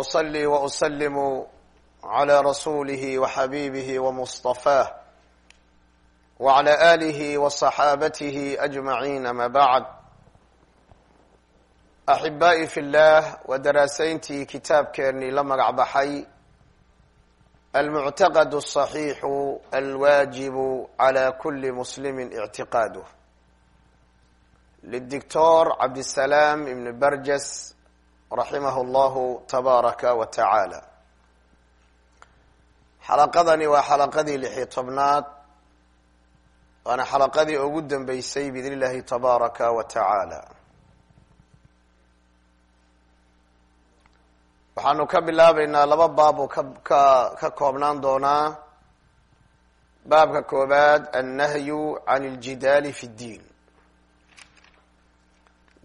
وأصلي وأسلم على رسوله وحبيبه ومصطفاه وعلى آله وصحابته أجمعين ما بعد أحبائي في الله ودراسينتي كتاب كيرني لما عبحي المعتقد الصحيح الواجب على كل مسلم اعتقاده للدكتور عبد السلام بن برجس رحمه الله تبارك وتعالى xalaqadani waa xalaqadii lixi tobnaad waana xalaqadii ugu dambeysay biidn illahi tabaaraka wa tacaala waxaanu ka bilaabeynaa laba baab oo ka ka ka koobnaan doonaa baabka koobaad annahyu can aljidaali fi ddiin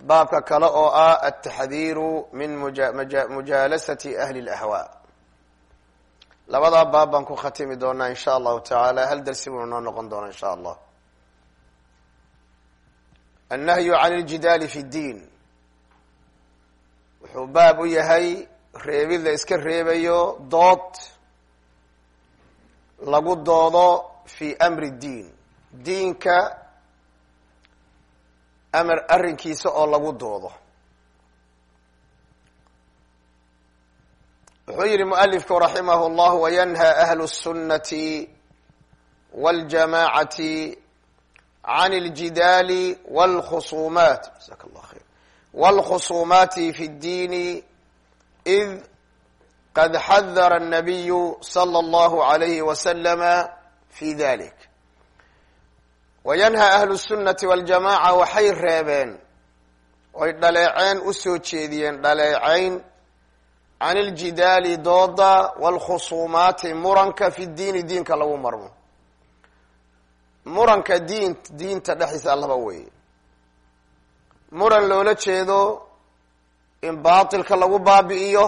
baabka kale oo ah altaxdiiru min mujaalasati ahli اlahwaa labadaa baab baan ku khatimi doonaa in sha allahu tacaala. Hal darsi buu noo noqon doonaa in sha allah. Annahyu can iljidaali fi ddiin wuxuu baab u yahay reebid la iska reebayo dood lagu doodo fi amri ddiin diinka amar arrinkiisa oo lagu doodo wuxuu yihi mualifku raximah اllah wayanha ahlu الsunati wاljamacati can اljidaali wاlkhusumaat jasak allah khayr wاlkhusumaati fi اddiini id qad xadara الnabiyu slى اllahu عalayhi waslama fi dalik wayanhaa ahlu sunnati waljamaaca waxay reebeen oy dhaleeceen u soo jeediyeen dhaleecayn can iljidaali dooda waalkhusuumaati muranka fi diini diinka lagu marmo. Muranka diin diinta dhexdiisa laba weeye. Muran loola jeedo in baatilka lagu baabi'iyo.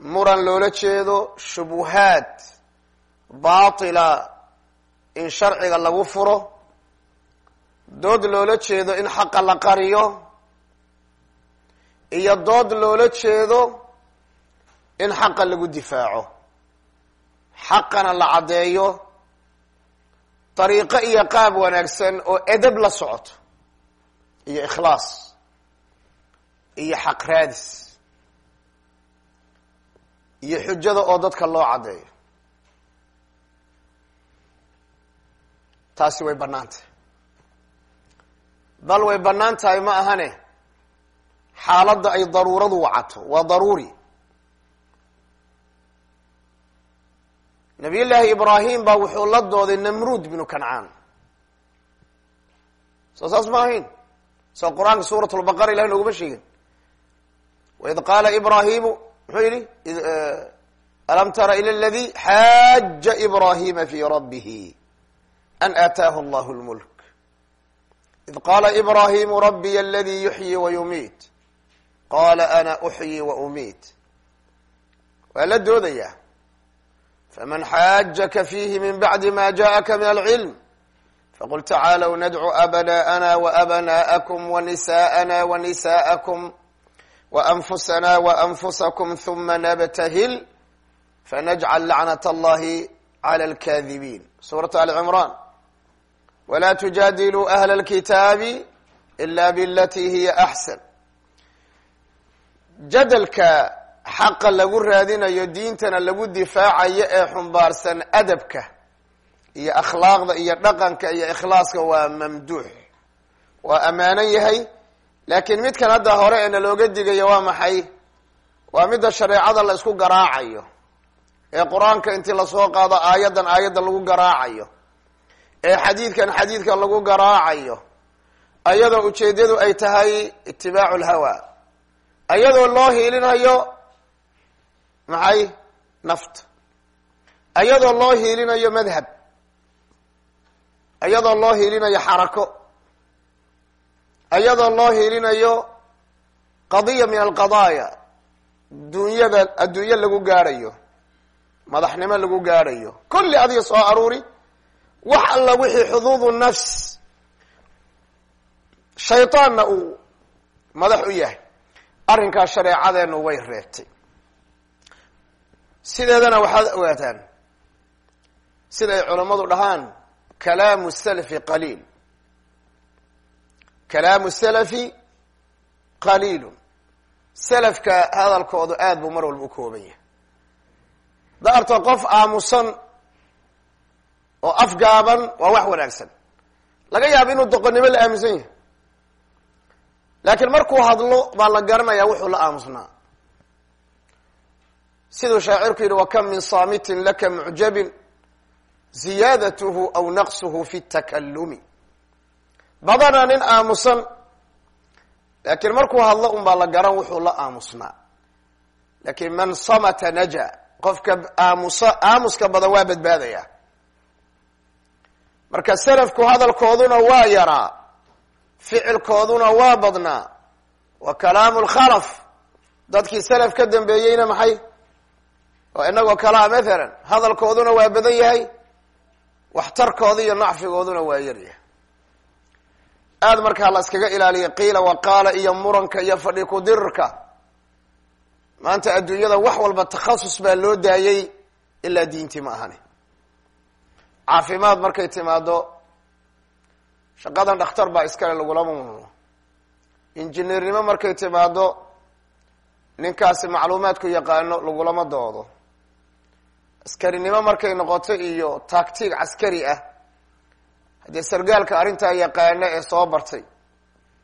Muran loola jeedo shubuhaad baatila in sharciga lagu furo dood loola jeedo in xaqa la qariyo iyo dood loola jeedo in xaqa lagu difaaco. Xaqana la caddeeyo dariiqo iyo qaab wanaagsan oo edab la socoto iyo ikhlaas iyo xaq raadis iyo xujada oo dadka loo caddeeyo taasi way bannaan tahay bal way bannaan tahay ma ahane xaaladda ay daruuradu wacato waa daruuri. Nabiy llaahi ibraahim baa wuxuu la dooday namruud binu kancaan. Soo saas ma ahayn? Soo qur'aanka suurat lbaqara ilahi nooguma sheegin. Waid qaala ibraahimu muxuu yihi alam tara ila ladi xaaja ibrahima fi rabbihi an aataahu allahu lmulk id qaala ibraahimu rabbiya aladii yuxyi wa yumiit qaala ana uxyi wa umiit waa la doodayaa faman xaajaka fiihi min bacdi ma jaءaka min alcilm faqul tacaalow nadcu abnaa'ana waabnaa'akum wanisa'ana wanisa'akum waanfusana waanfusakum huma nabtahil fanajcal lacnat allahi clى alkaadibiin suuratu ali cimraan wla tujaadiluu ahla اlkitaabi ila blati hiya axsan jadalka xaqa lagu raadinayo diintana lagu difaacayo ee xumbaarsan adabka iyo akhlaaqda iyo dhaqanka iyo ikhlaaska waa mamduux waa ammaanan yahay laakiin midkan hadda hore ee nalooga digayo waa maxay waa midda shareecada la isku garaacayo ee qur'aanka intii la soo qaado aayaddan aayadda lagu garaacayo ee xadiidkan xadiidkan lagu garaacayo ayadoo ujeeddadu ay tahay itibaacu lhawa ayadoo loo hiilinayo maxay? Nafta ayadoo loo hiilinayo madhab. Ayadoo loo hiilinayo xarako. Ayadoo loo hiilinayo qadiya min alqadaaya dunyada adduunyo lagu gaadhayo madaxnimo lagu gaadhayo. Kulli adiga soo aruuri wax alla wixii xuduudu nafs shayطaanna uu madax u yahay. Arrinkaas shareecadeenu way reebtay. Sideedana waxaad ogaataan siday culammadu dhahaan kalaamu salafi qaliil. Kalaamu salafi qaliilun. Salafka hadalkoodu aad buu mar walba u kooban yahay. Daarto qof aamusan oo afgaaban waa wax wanaagsan. Laga yaaba inuu doqonnimo la aamusan yahay. Laakiin markuu hadlo baa la garanayaa wuxuu la aamusnaa. Siduu shaacirku yidhi wa kam min saamitin laka mucjabin ziyaadatuhu aw naqsuhu fi takalumi badanaa nin aamusan laakiin markuu hadlo un baa la garan wuxuu la aamusnaa. Laakiin man samata naja qofka aamusa aamuska badan waa badbaadaya marka salafku hadalkooduna waa yaraa ficilkooduna waa badnaa. Wa kalaamu lkhalaf dadkii salaf ka dambeeyeyna maxay? Oo inagoo kalaa mathalan hadalkooduna waa badan yahay waxtarkooda iyo nacfigooduna waa yaryahay aada markaa la iskaga ilaaliya qiila waqaala iyo muranka iyo fadhi kudirirka maanta adduunyada wax walba takhasus baa loo daayey ilaa diintii ma ahani caafimaad markay timaado shaqadan dhakhtar baa iskale lagulama muno injineernimo markay timaado ninkaasi macluumaadku yaqaano lagulama doodo. Askarinimo markay noqoto iyo taagtiig caskari ah haddii sargaalka arrintaa yaqaano ee soo bartay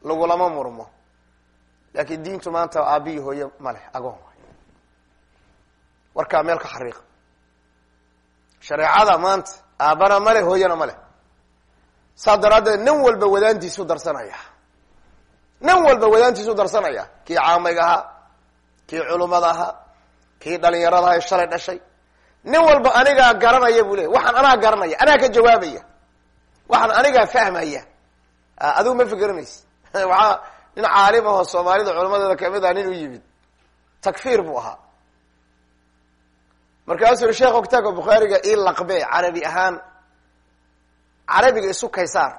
lagulama murmo. Laakiin diintu maanta aabiyi hooye ma leh agoon warkaa meel ka xariiqa. Shareecada maanta aabana ma leh hooyana ma leh saas daraaddeed nin walba wadaantiisu darsanaya. Nin walba wadaantiisu darsanaya. Kii caamayga ahaa kii culumada ahaa kii dhalinyarada ahaa ee shalay dhashay. Nin walba anigaa garanaya buu leey waxaan anaa garanaya anaa ka jawaabaya. Waxaan anigaa fahmaya. Adigu ma fikerinaysa waxaa nin caalim ahoo soomaalida culamadeeda ka mid ah nin u yimid. Takfiir buu ahaa markaasuu yihi sheekh kitaabka bukhaariga ii laqbe carabi ahaan carabiga isu kaysaar.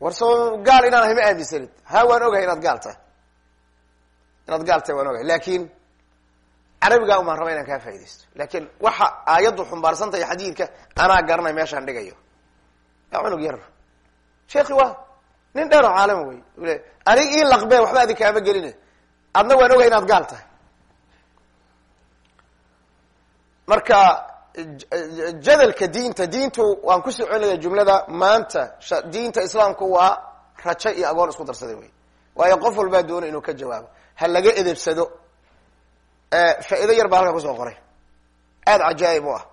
War soo gaal inaan ahay ma aaminsanid ha waan ogahay inaad gaal tahay. Inaad gaal tahay waan ogahay. Laakin carabigaa umaan raba inaan kaa faa'idaysto laakiin waxa aayaddu xumbaarsantahay xadiidka anaa garanay meeshaan dhigayo. Yaa cunug yar. Sheekhi waa nin dheer oo caalama wey le anig ii laqbe waxba adi kaama geline adna waan ogahay inaad gaal tahay marka jadalka diinta diintu waan ku soconaya jumlada maanta diinta islaamku waa rajo iyo agoon isku darsaday wey. Waayo qof walbaa doona inuu ka jawaabo. Ha laga edebsado faa'ido yar baa halkan ku soo qoray. Aada cajaa'ib u ah.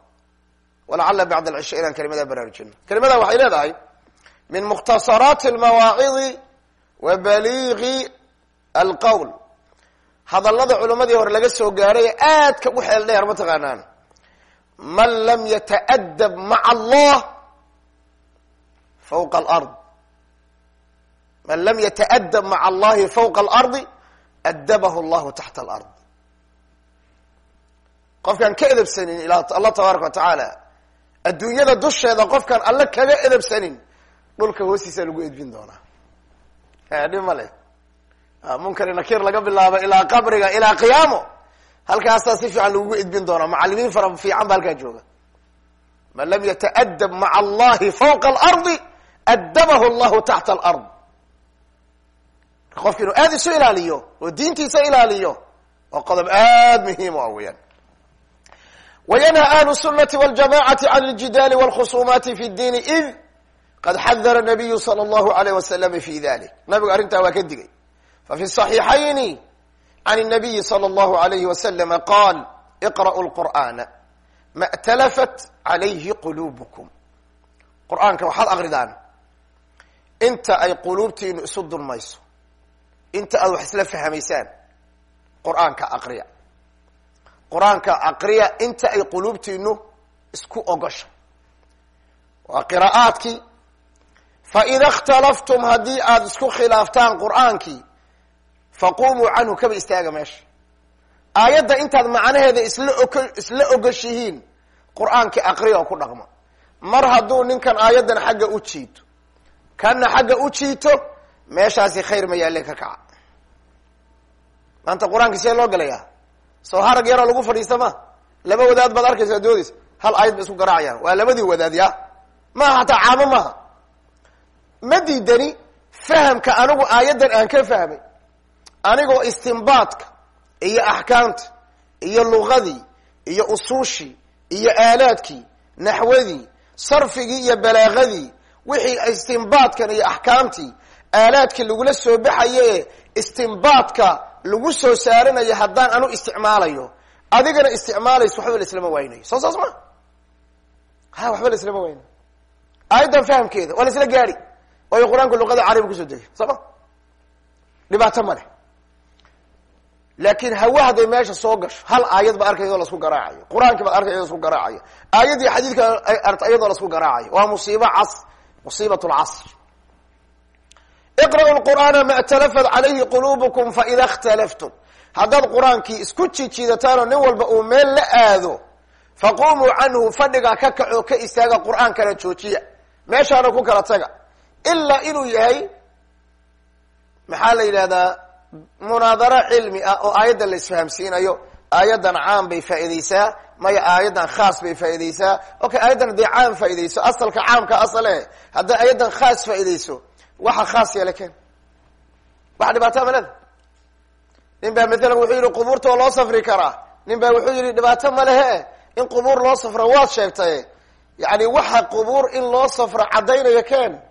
Walacala bacd alcisha inaan kelimadaa baraarujino kelimada waxay leedahay min mukhtasaraati almawaacidi wa baliigi alqowl hadallada culimadii hore laga soo gaadhay ee aadka u xeel dheer mataqaanaan man lam yataأdab maca allah fawqa alard. Man lam yataأdab maca allahi fawqa alardi adabahu allahu taxta alard. Qofkaan ka edebsanin ila allah tabaaraka wa tacaala adduunyada dusheeda qofkaan alle kaga edebsanin dhulka hoostiisa lagu edbin doonaa. Dhib ma le munkari nakir laga bilaabo ilaa qabriga ilaa qiyaamo halkaasaa si fiican lagugu edbin doonaa macalimiin fara fiican ba halkaa jooga man lam yataأdab maca allahi fawqa alardi adabahu allahu taxta alard qofka inuu aada isu ilaaliyo oo diintiisa ilaaliyo oo qodob aad muhiim u ah weyaan wayanha ahlu الsunati wاljamacati can اljidaali wاlkhusumaati fi اdiini id qad xadara nabiyu salى اllahu alayh waslama fi dalik nabigu arrintaa waa ka digay fafi صaxiixayni can الnabiyi salى اllahu alayhi waslama qaal iqra'u lqur'ana ma اtalafat calayhi qulubukum qur'aanka waxaad akridaan inta ay quluubtiinu isu dulmayso inta aad wax isla fahmaysaan qur'aanka aqriya qur-aanka aqriya inta ay quluubtiinu isku ogosho waa qiraa'aadkii faida اkhtalaftum haddii aada isku khilaaftaan qur'aankii faqumuu canhu kaba istaaga meesha. Aayadda intaad macnaheeda isla isla ogoshihiin qur'aanka aqriya oo ku dhaqmo. Mar hadduu ninkan aayaddan xagga u jiito kanna xagga u jiito meeshaasi khayr ma yaalle ka kaca. Maanta qur'aanka see loo galayaa soo harag yaroo lagu fadhiista ma? Laba wadaad baad arkaysa doodaysa hal aayad ba isku garaacayaan waa labadii wadaad ya maaha hataa caamo maaha ma diidani fahamka anigu aayaddan aan ka fahmay anigoo istimbaadka iyo axkaamta iyo luqadii iyo usuushii iyo aalaadkii naxwadii sarfigii iyo balaaqadii wixii istimbaadkan iyo axkaamtii aalaadkii lagula soo baxaye istimbaadka lagu soo saaranayo haddaan anu isticmaalayo. Adigana isticmaalayso waxba la islama waynayo. Soo saas ma ha waxba la islama waynayo. Aayaddan fahamkeeda waa la isla gaari waayo qur'aanku luqada carabi ku soo degay soo ma dhibaato ma leh laakin hawa hadday meesha soo gasho hal aayad ba arkay iyadoo lasku garaacayo qur'aankii baad arkay iyadoo lasku garaacayo aayaddii xadiidka arta iyadoo lasku garaacayo waa musiibo cas musiibat lcasr iqra'u lqur'aana ma اtalafat calayhi qulubukum faida اkhtalaftum haddaad qur'aankii isku jijiidataanoo nin walba uu meel la aado faqumuu canhu fadhigaa ka kaco ka istaaga qur'aankana joojiya. Meeshaana ku kala taga ilaa inuu yahay maxaa la yidhahdaa munaadaro cilmi ah oo aayaddan la isfahamsiinayo aayaddan caam bay faaideysaa maya aayaddan khaas bay faaideysaa okay aayaddan hadday caam faaideyso asalka caamka asale hadday aayaddan khaas faaideyso waxa khaas yeela ken waxa dhibaataa maleda nin baa maalan wuxuu yihi qubuurta oo loo safri karaa nin baa wuxuu yihi dhibaato ma lehe. In qubuur loo safro waad sheegtay. Yani waxa qubuur in loo safro caddaynaya ken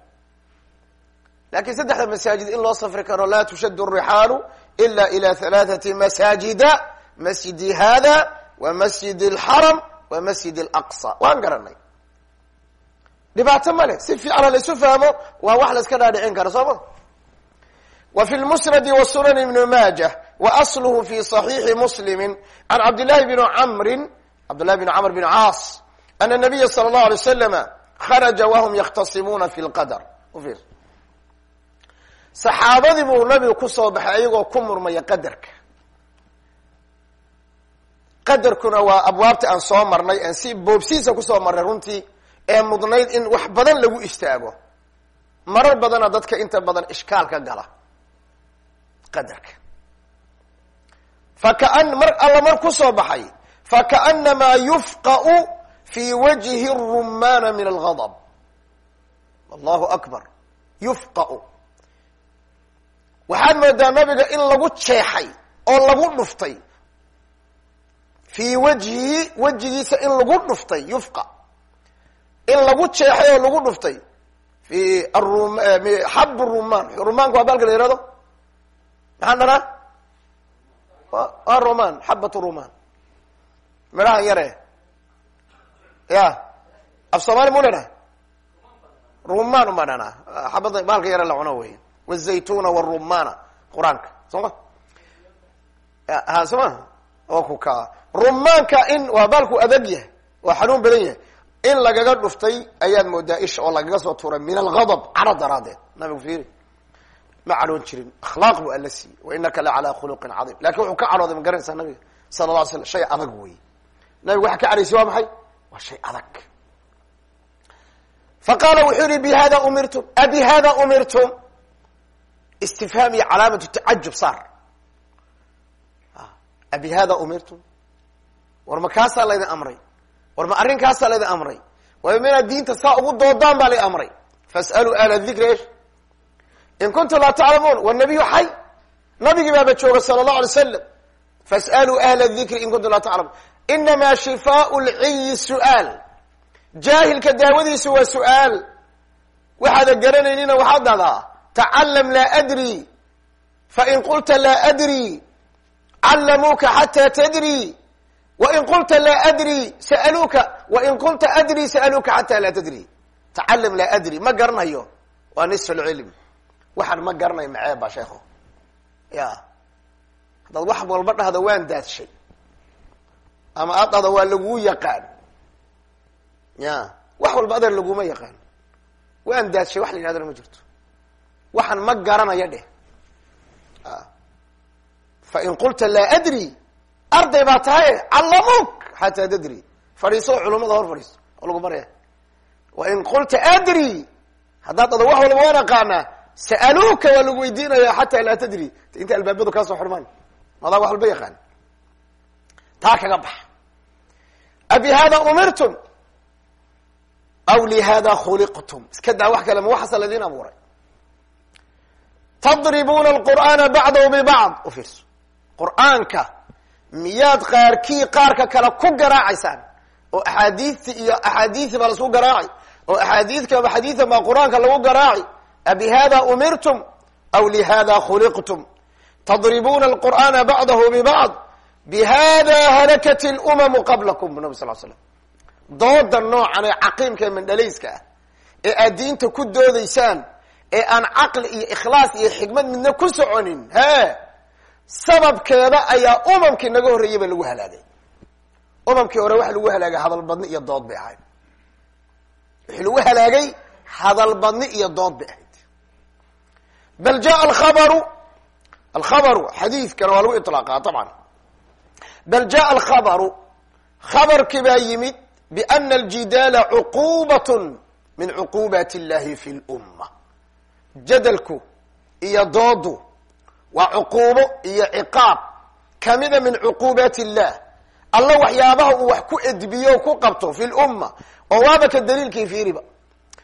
laakiin saddexda masaajid in loo safri karo laa tushadu rixaalu ila ila halaathati masaajida masjidi hada wa masjid alxaram wa masjid alaqsa. Waan garanay dhibaato ma leh. Si fiicana laysu fahmo waa wax la iska dhaadhicin kara soo ma? Wa fi lmusnadi wa sunan ibn majah wa asluhu fi صaxiixi muslimi can cabdillahi bn camrin cabdillahi bn camr bn caas ana nabiya sala اllahu alay waslama kharaja wahum yakhtasimuuna fi lqadr saxaabadii buu nabigu ku soo baxay ayagoo ku murmaya qadarka. Qadarkuna waa abwaabta aan soo marnay aan si boobsiisa ku soo marnay runtii ee mudnayd in wax badan lagu istaago. Marar badana dadka inta badan ishkaal ka gala qadarka. Fakaan mar alla mar ku soo baxay. Fakaanamaa yufqa'u fi wajhi rumana min algadb allahu akbar. Yufqa'u waxaad moodaa nabiga in lagu jeexay oo lagu dhuftay. Fii wajhihi wejigiisa in lagu dhuftay yufqa. In lagu jeexay oo lagu dhuftay. Fi arum xab rumaan rumaanka waa baalka la yihahdo maxaan dhanaa waa rumaan xabat rumaan midhahan yare. Ya af soomali mu dhanaa rumaan uma dhanaa xabada baalka yare la cuno wey wazaytuna wrumana qur'aanka soo ma ha soo ma oo ku kaa rumaanka in waa baalku adag yahay waa xanuun badan yahay in lagaga dhuftay ayaad moodaa isha oo lagaga soo tuuray min algadab caro daraadeed nabigu fiiri ma cadhoon jirin akhlaaq bu alla siiyey wa inaka la calaa khuluqin cadiim laakiin wuxuu ka cadhooday ma garanaysaa nabiga sala la slam shay adag wey nabigu waxa ka cadhaysay waa maxay waa shay adag fa qaala wuxuu yihi bihada umirtum abihada umirtum istifhaam iyo calaamatu tacajub saar abi hada umirtum war ma kaasaa laydin amray war ma arrinkaasaa laydin amray waayo ma inaad diinta saa ugu doodaan baa laydin amray fas'aluu ahla dikri in kuntum laa taclamuun wanabiyu xay nabigii baaba jooga sala allahu alay slam fas'aluu ahla dikri in kuntum laa taclamuun inamaa shifaau lciyi su'aal jaahilka daawadiisu waa su'aal waxaada garanaynina waxaad dhahdaa tacallam laa adri fain qulta laa adri callamuuka xataa tadri wain qulta laa adri sa'aluuka wain qulta adri sa'aluuka xataa laa tadri tacalam laa adri ma garanayo waa nisf lcilm waxaan ma garanayo macee ba sheekho ya haddaad wax walba dhahdo waan daadshay ama aad dhahdo waa laguu yaqaan ya wax walba adeer laguma yaqaan waan daadshay wax la yidhahdana ma jirto waxaan ma garanayo dheh. Fain qulta laa adri arday baa tahay callamuuk xataa tadri. Fadhiiso culumada hor fadhiiso. Oo lagu baraya wain qulta adri haddaad dhado wax walba waan aqaanaa sa'aluuka waa lagu weydiinaya xataa laa tadri. Inta albaabadu kaa soo xidhmaan madaa wax walba yaqaan. Taa kaga bax. Abi hada umirtum aw lihada khuliqtum. Iska daa wax kale ma waxaasa laydin abuuray tadribuuna alqur'aana bacdahu bibacd u fiirso qur'aanka miyaad qaarkii qaarka kale ku garaacaysaan oo axaadiiti iyo axaadiisi baa la isku garaaci oo axaadiidkaba xadiidan baa qur'aanka lagu garaaci abi hada umirtum aw lihada khuliqtum tadribuuna alqur'aana bacdahu bibacd bihada halakat lumamu qablakum nabi sal slam dooda noocan ee caqiimka ee mandhalayska ah ee aad diinta ku doodaysaan ee aan caqli iyo ikhlaas iyo xikmad midna ku soconin he sababkeeda ayaa umamkii naga horreeyay ba lagu halaagay umamkii hore waxa lagu halaagay hadal badni iyo dood bay ahayd wixii lagu halaagay hadal badni iyo dood bay ahayd bal jaa alkhabaru alkhabaru xadiidkana waa lagu iطlaaqa طabcan bal jaa alkhabaru khabarkii baa yimid biana aljidaala cuqubat min cuqubat اllahi fi lumma jadalku iyo doodu waa cuquubo iyo ciqaab kamida min cuquubaat illah alla waxyaabaha uu wax ku edbiyo ku qabto fi lumma oo waaba ka daliilkii fiiriba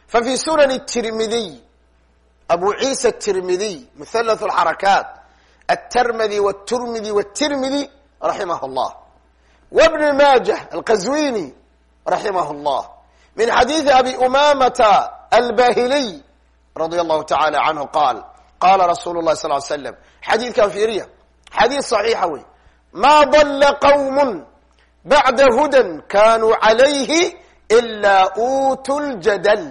fa fi sunani tirmidiy abu ciisa tirmidiy muhallath alxarakaat aلtermidi wاturmidi wاtirmidi raximah اllah wbn majah alqazwini raximah اllah min xadiidi abi umamata albahiliy radia allahu taala canhu qaal qala rasulu lahi sal slam xadiidkan fiiriya xadiid صaxiixa wey ma dala qawm bacda hudan kanuu calayhi ilaa uutu ljadal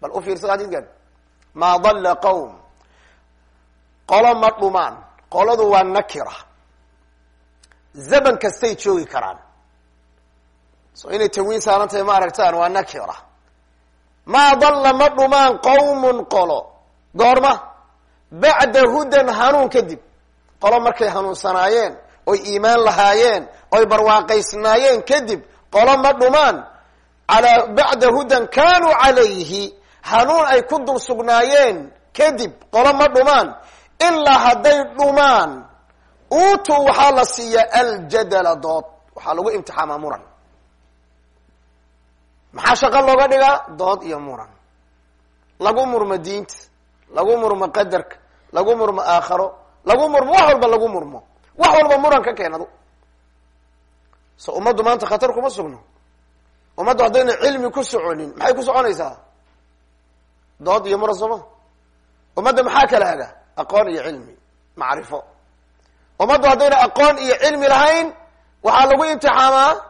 bal u fiirsada xadidkan maa dalla qowm qolo ma dhumaan. Qoladu waa nakira. Zaman kastay joogi karaan. So inay tanwiin saaran tahay ma aragtaan waa nakira maa dalla ma dhumaan qowmun qolo. Goorma bacda hudan hanuun kadib. Qolo markay hanuunsanaayeen oy iimaan lahaayeen oy barwaaqaysnaayeen kadib qolo ma dhumaan. Alaa bacda hudan kanuu calayhi hanuun ay ku dul sugnaayeen kadib qolo ma dhumaan. Ilaa hadday dhumaan. Uutu waxaa la siiyaa aljadala dood. Waxaa lagu imtixaamaa muran maxaa shaqo looga dhigaa? Dood iyo muran lagu murmo diinta lagu murmo qadarka lagu murmo aakharo lagu murmo wax walba lagu murmo. Wax walba muran ka keenado so ummaddu maanta khatar kuma sugno. Ummaddu haddayna cilmi ku soconin maxay ku soconaysaa? Dood iyo muran sooma ummadda maxaa kala haga? Aqoon iyo cilmi macrifo. Ummaddu haddayna aqoon iyo cilmi lahayn waxaa lagu imtixaamaa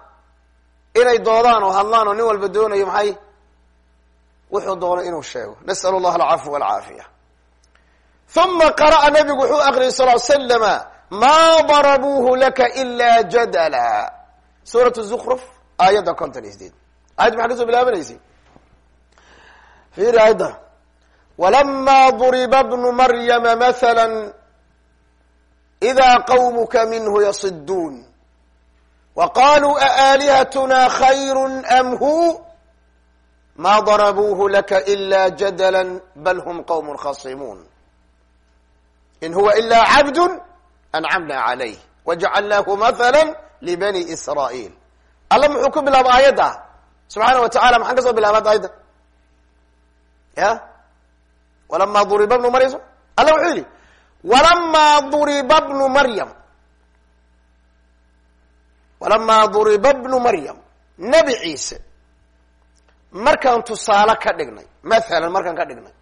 inay doodaan oo hadlaan oo nin walba doonayo maxay? Wuxuu doono inuu sheego. Nas'al allah alcafwa walcaafiya. Uma qara'a nabigu wuxuu akriyay sal slama ma darabuuhu laka ila jadala. Suurat zukruf aayadda konton iyo sideed ayad maxaa ka soo bilaabanaysay fiiri aayadda. Walama duriba bnu maryama mahala ida qawmuka minhu yasiduun qaluu aalihatuna khayru am hu ma darabuuhu laka ila jadala bal hm qwm khasimuun in huwa ila cabd ancamna calayh wajacalnaahu mahala libani israa'iil alla muxuu ku bilaaba aayadda subxaana wa tacala maxaan ka soo bilaaba aayadda ya walama duriba bnu maryam alla wuxuu yidhi walama duriba bnu maryam walama duriba bnu maryam nebi ciise markaan tusaale ka dhignay mathalan markaan ka dhignay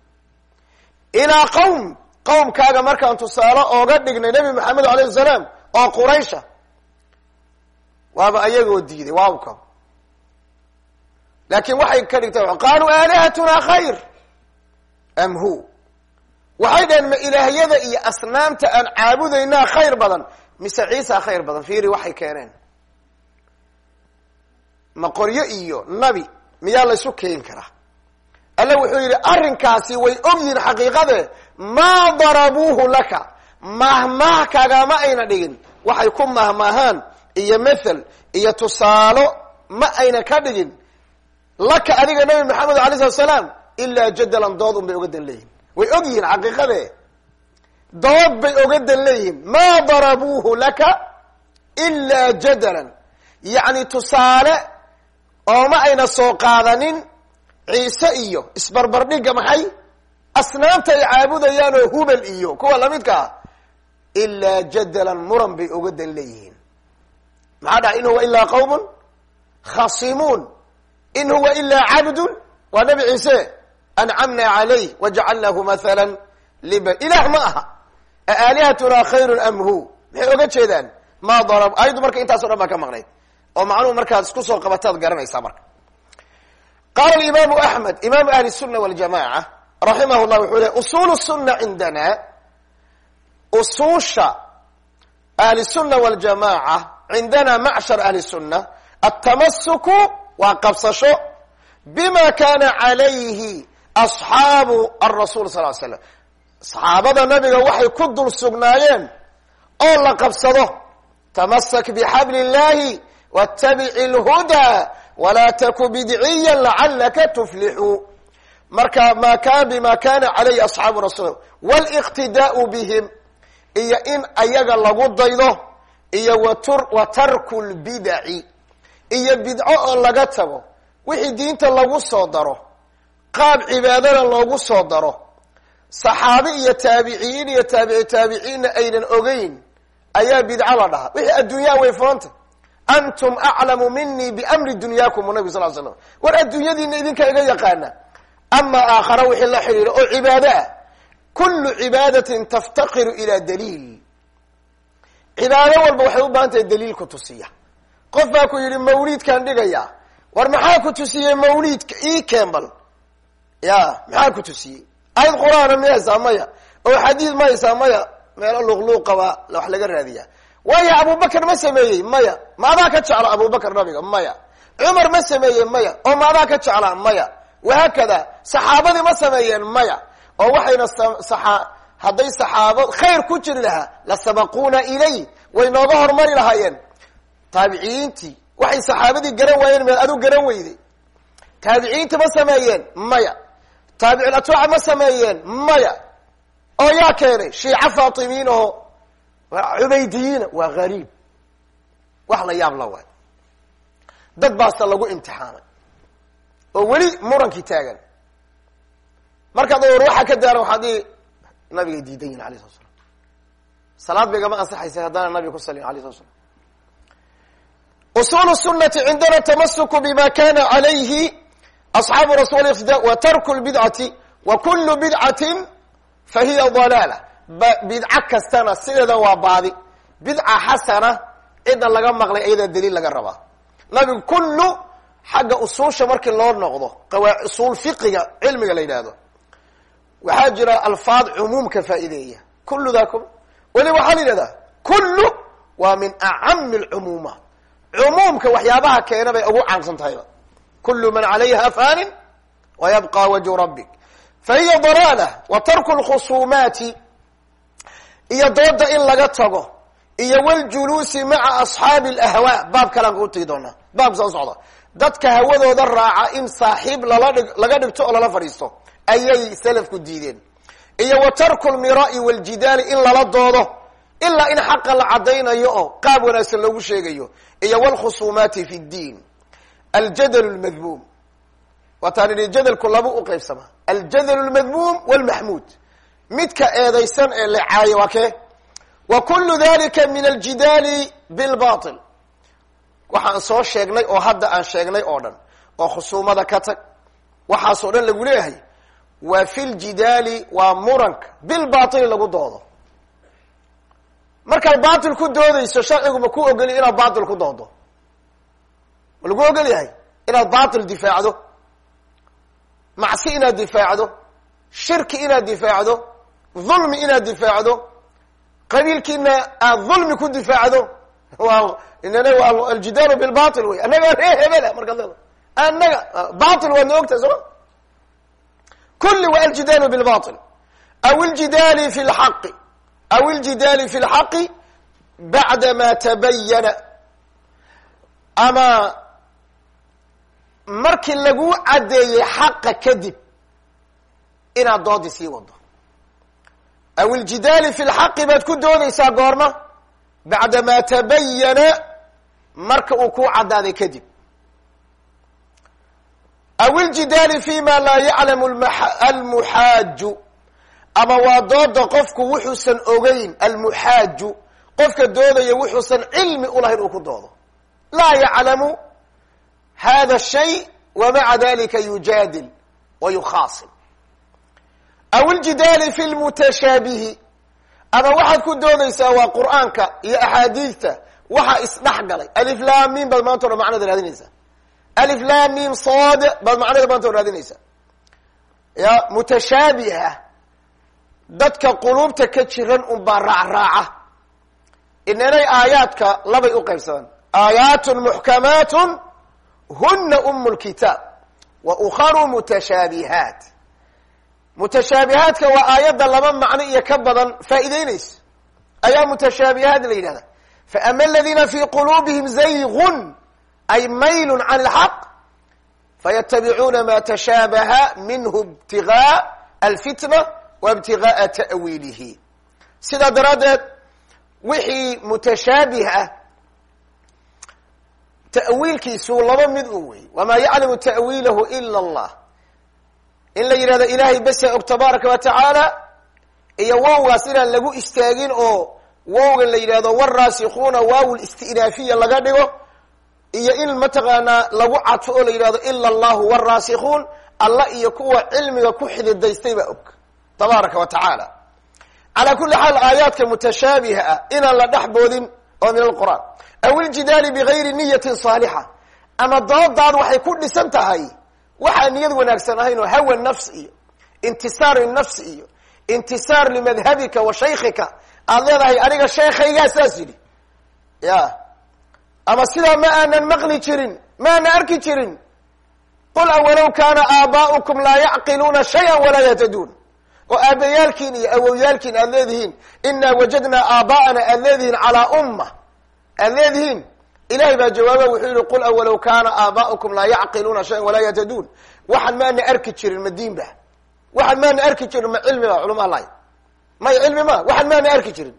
ilaa qowm qowmkaaga markaan tusaale ooga dhignay nebi maxamed alayhi salaam oo quraysha waaba ayagoo diiday waawka laakin waxay ka dhigtay qaaluu aalihatuna khayr am hu waxay dhaheen ma ilaahyada iyo asnaamta aan caabudaynaa khayr badan mise ciisa khayr badan fiiri waxay keeneen ma qoryo iyo nabi miyaa laysu keeni karaa? Alla wuxuu yidhi arrinkaasi way og yihiin xaqiiqade maa darabuuhu laka mahmaah kagama ayna dhigin. Waxay ku mahmaahaan iyo mathel iyo tusaalo ma ayna ka dhigin laka adiga nabi maxamed alay slat slaam ilaa jadalan dood un bay oga dan leeyihiin way og yihiin xaqiiqade dood bay oga dan leeyihiin maa darabuuhu laka ilaa jadalan yacni tusaale ooma ayna soo qaadanin ciise iyo isbarbardhigga maxay? asnaamta ay caabudayaan oo hubel iyo kuwa lamidka ah. Ilaa jadalan muran bay oga dan leeyihiin. Maxaa dhahay in huwa ilaa qawmun khasimuun in huwa ilaa cabdun waa nabi ciise ancamna calayh wajacalnahu mathala liba ilah ma aha. Aalihatuna khayrun am hu? Maxay oga jeedaan? Ma darab ayaddu marka intaaso dhan baa ka maqnayd oo macnuhu markaad isku soo qabataad garanaysaa marka qaala imaamu axmed imaamu ahli الsuna waljamaca raximah llah wuxuu le usul الsuna cindana usuusha ahli الsuna waljamaca cindana macshar ahli الsuna atamasuku waa qabsasho bima kana calayhi asxaabu arasul sal l slam saxaabada nabiga waxay ku dul sugnaayeen oo la qabsado tamasak bixabli illahi watabici lhudaa walaa taku bidciya lacalaka tuflixu marka ma kan bima kana calayhi asxaabu rasul wاliqtidaau bihim iyo in ayaga lagu daydo iyo wa tarku lbidaci iyo bidco oo laga tago wixii diinta lagu soo daro qaab cibaadana loogu soo daro saxaabe iyo taabiciyiin iyo taabici taabiciinna aynan ogeyn ayaa bidco la dhahaa wixii adduunyaa way furanta antum aclamu minii biamri dunyaakum nabi sal slam war adduunyadiina idinka iga yaqaana. Ama aakhara wixii la xidhiiro oo cibaado ah kullu cibaadatin taftaqiru ila daliil. Cibaado walba waxay u baahan tahay daliil ku tusiya. Qof baa ku yidhi mawliidkaan dhigaya. War maxaa ku tusiyey mawliidka ii kembal ya maxaa ku tusiyey? Ayad qur'aana miyaysaa maya oo xadiid maysaa maya meelo luqluuqaba wax laga raadiya waayo abubakar ma sameeyey? Maya. Ma adaa ka jecla abubakar nabiga? Maya. Cumar ma sameeyey? Maya. Oo ma adaa ka jeclaa maya. Wahaakada saxaabadii ma sameeyeen? Maya. Oo waxayna hadday saxaabo khayr ku jiri lahaa la sabaquuna ilay. Way nooga hormari lahaayeen. Taabiciyiintii waxay saxaabadii garan waayeen meel adu garan weyday. Taabiciyiinta ma sameeyeen? Maya. Taabicul atbaaca ma sameeyeen? Maya. Oo yaa keenay? Shiica faatimiin oo cubaydiyiina waa gariib. Wax la yaab la waay. Dad baase lagu imtixaamay oo weli murankii taagan. Markaad or waxaa ka daaran waxaad ii nabigay diidan yihiin alay slat slam salaad baygama ansaxaysa haddaana nabiga ku salin alay slat slam usul sunati cindana tamasuku bima kana calayhi asxaabu rasul wa tarku lbidcati wa kulu bidcatin fa hiya dalaala bidco kastana sideeda waa baadi. Bidca xasana cidda laga maqlay ayadaa daliil laga rabaa. Nabigu kullu xagga usuusha markii loo noqdo qawaa usuul fiqiga cilmiga la yidhaahdo waxaa jira alfaad cumuumka faa'ideeya kulludaa ku weli waxaa la yidhahdaa kullu waa min acami lcumuumaat cumuumka waxyaabaha keena bay ugu caansan tahayba kullu man calayha fanin wa yabqa wajhu rabbik. Fa hiya dalaala wa tarku lkhusuumaati iyo dooda in laga tago iyo waljuluusi maca asxaabi alahwaa baab kalaan kuu tegi doonaa. Baab soo socda. Dadka hawadooda raaca in saaxiib lala dhig laga dhigto oo lala fadhiisto ayay salafku diideen. Iyo wa tarku lmiraai waljidaali in lala doodo ilaa in xaqa la caddaynayo oo qaab wanaagsan loogu sheegayo. Iyo wlkhusuumaati fi ddiin aljadal lmadmuum waataan idhi jadalku laba u qaybsama. Aljadal lmadmuum wlmaxmuud midka eedaysan ee la caayo waa kee? Wa kullu dalika min aljidaali bilbatil waxaan soo sheegnay oo hadda aan sheegnay oo dhan oo khusuumada ka tag. Waxaasoo dhan lagu leeyahay waa fi ljidaali waa muranka bilbatili lagu doodo. Markaad batil ku doodayso sharcigu ma ku ogoli inaad batil ku doodo ma lagu ogol yahay? Inaad batil difaacdo. Macsi inaad difaacdo. Shirki inaad difaacdo dhulmi inaad difaacdo. Qabiilkiina aad dhulmi ku difaacdo. Waa inana aljidaalu bilbatil wey. Annaga ree hebela markaad leeda annaga batil waad na ogtahay sooma kulli waa aljidaalu bilbatil aw iljidaali fi lxaqi aw iljidaali fi lxaqi bacda ma tabayana ama markii lagu caddeeyey xaqa kadib inaad doodii sii wado aw iljidaali fi lxaqi baad ku doodaysaa goorma bacdamaa tabayana marka uu ku caddaaday kadib aw iljidaali fi ma laa yaclamu almuxaaju ama waa dooda qofku wuxuusan ogeyn almuxaaju qofka doodaya wuxuusan cilmi ulahayn uu ku doodo laa yaclamu hada shay wa maca dalika yujaadil wa yukhaasim aw iljidaali fi lmutashaabihi ama waxaad ku doodaysaa waa qur'aanka iyo axaadiidta waxa isdhex galay alif lam mim baad maanta o dhan macnada raadinaysaa alif lam mim sood baad macnada maanta o raadinaysaa ya mutashaabiha dadka quluubta ka jiran un baa raacraaca inanay aayaadka labay u qaybsamaan aayaatun muxkamaatun huna umu lkitaab wa ukharu mutashaabihaat mutashaabihaadka waa aayadda laba macno iyo ka badan faa'iideynaysa ayaa mutashaabihaat la yidhahda faama aladina fi quluubihim zaygun ay maylun can alxaq fayatabicuuna ma tashaabaha minhu ibtigaa alfitna wa ibtigaaa ta'wiilihi. Sidaa daraaddeed wixii mutashaabih ah ta'wiilkiisu laba mid u wey wamaa yaclamu ta'wiilahu ila allah in la yidhahdo ilaahay besa og tabaaraka wa tacaala iyo wowgaas inaan lagu istaagin oo wowgan la yidhahdo waraasikuuna waawul istinaafiya laga dhigo iyo in mataqaanaa lagu cadfo oo la yidhahdo ila allahu waraasikuun alla iyo kuwa cilmiga ku xididaystay baa og tabaaraka wa tacaala. Calaa kuli xaal aayaadka mutashaabiha ah inaan la dhex boodin oo min alqur'aan. Aw iljidaali bigayri niyatin saalixa. Ama doodaad waxay ku dhisan tahay waxaa niyad wanaagsan ahayn oo hawa nafs iyo intisaar nafs iyo intisaar limadhabika wa shaykika aad leedahay aniga sheekhaygaa saas yidhi. Ya. Ama sidaa ma aanan maqli jirin ma aanan arki jirin. Qul awalow kaana aabaa'ukum laa yacqiluuna shaya walaa yahtaduun. Oo aabayaalkiin iyo awowyaalkiin aad leedihiin inaa wajadnaa aabaa'ana aad leedihiin calaa umma aad leedihiin ilahay baa jawaaba wuxuu yihi qul awalow kaana aabaa'ukum laa yacqiluuna shayan walaa yahtaduun waxaan maana arki jirin ma diin ba waxaan maana arki jirin ma cilmi ba culama lahay may cilmi ma waxaan maana arki jirin.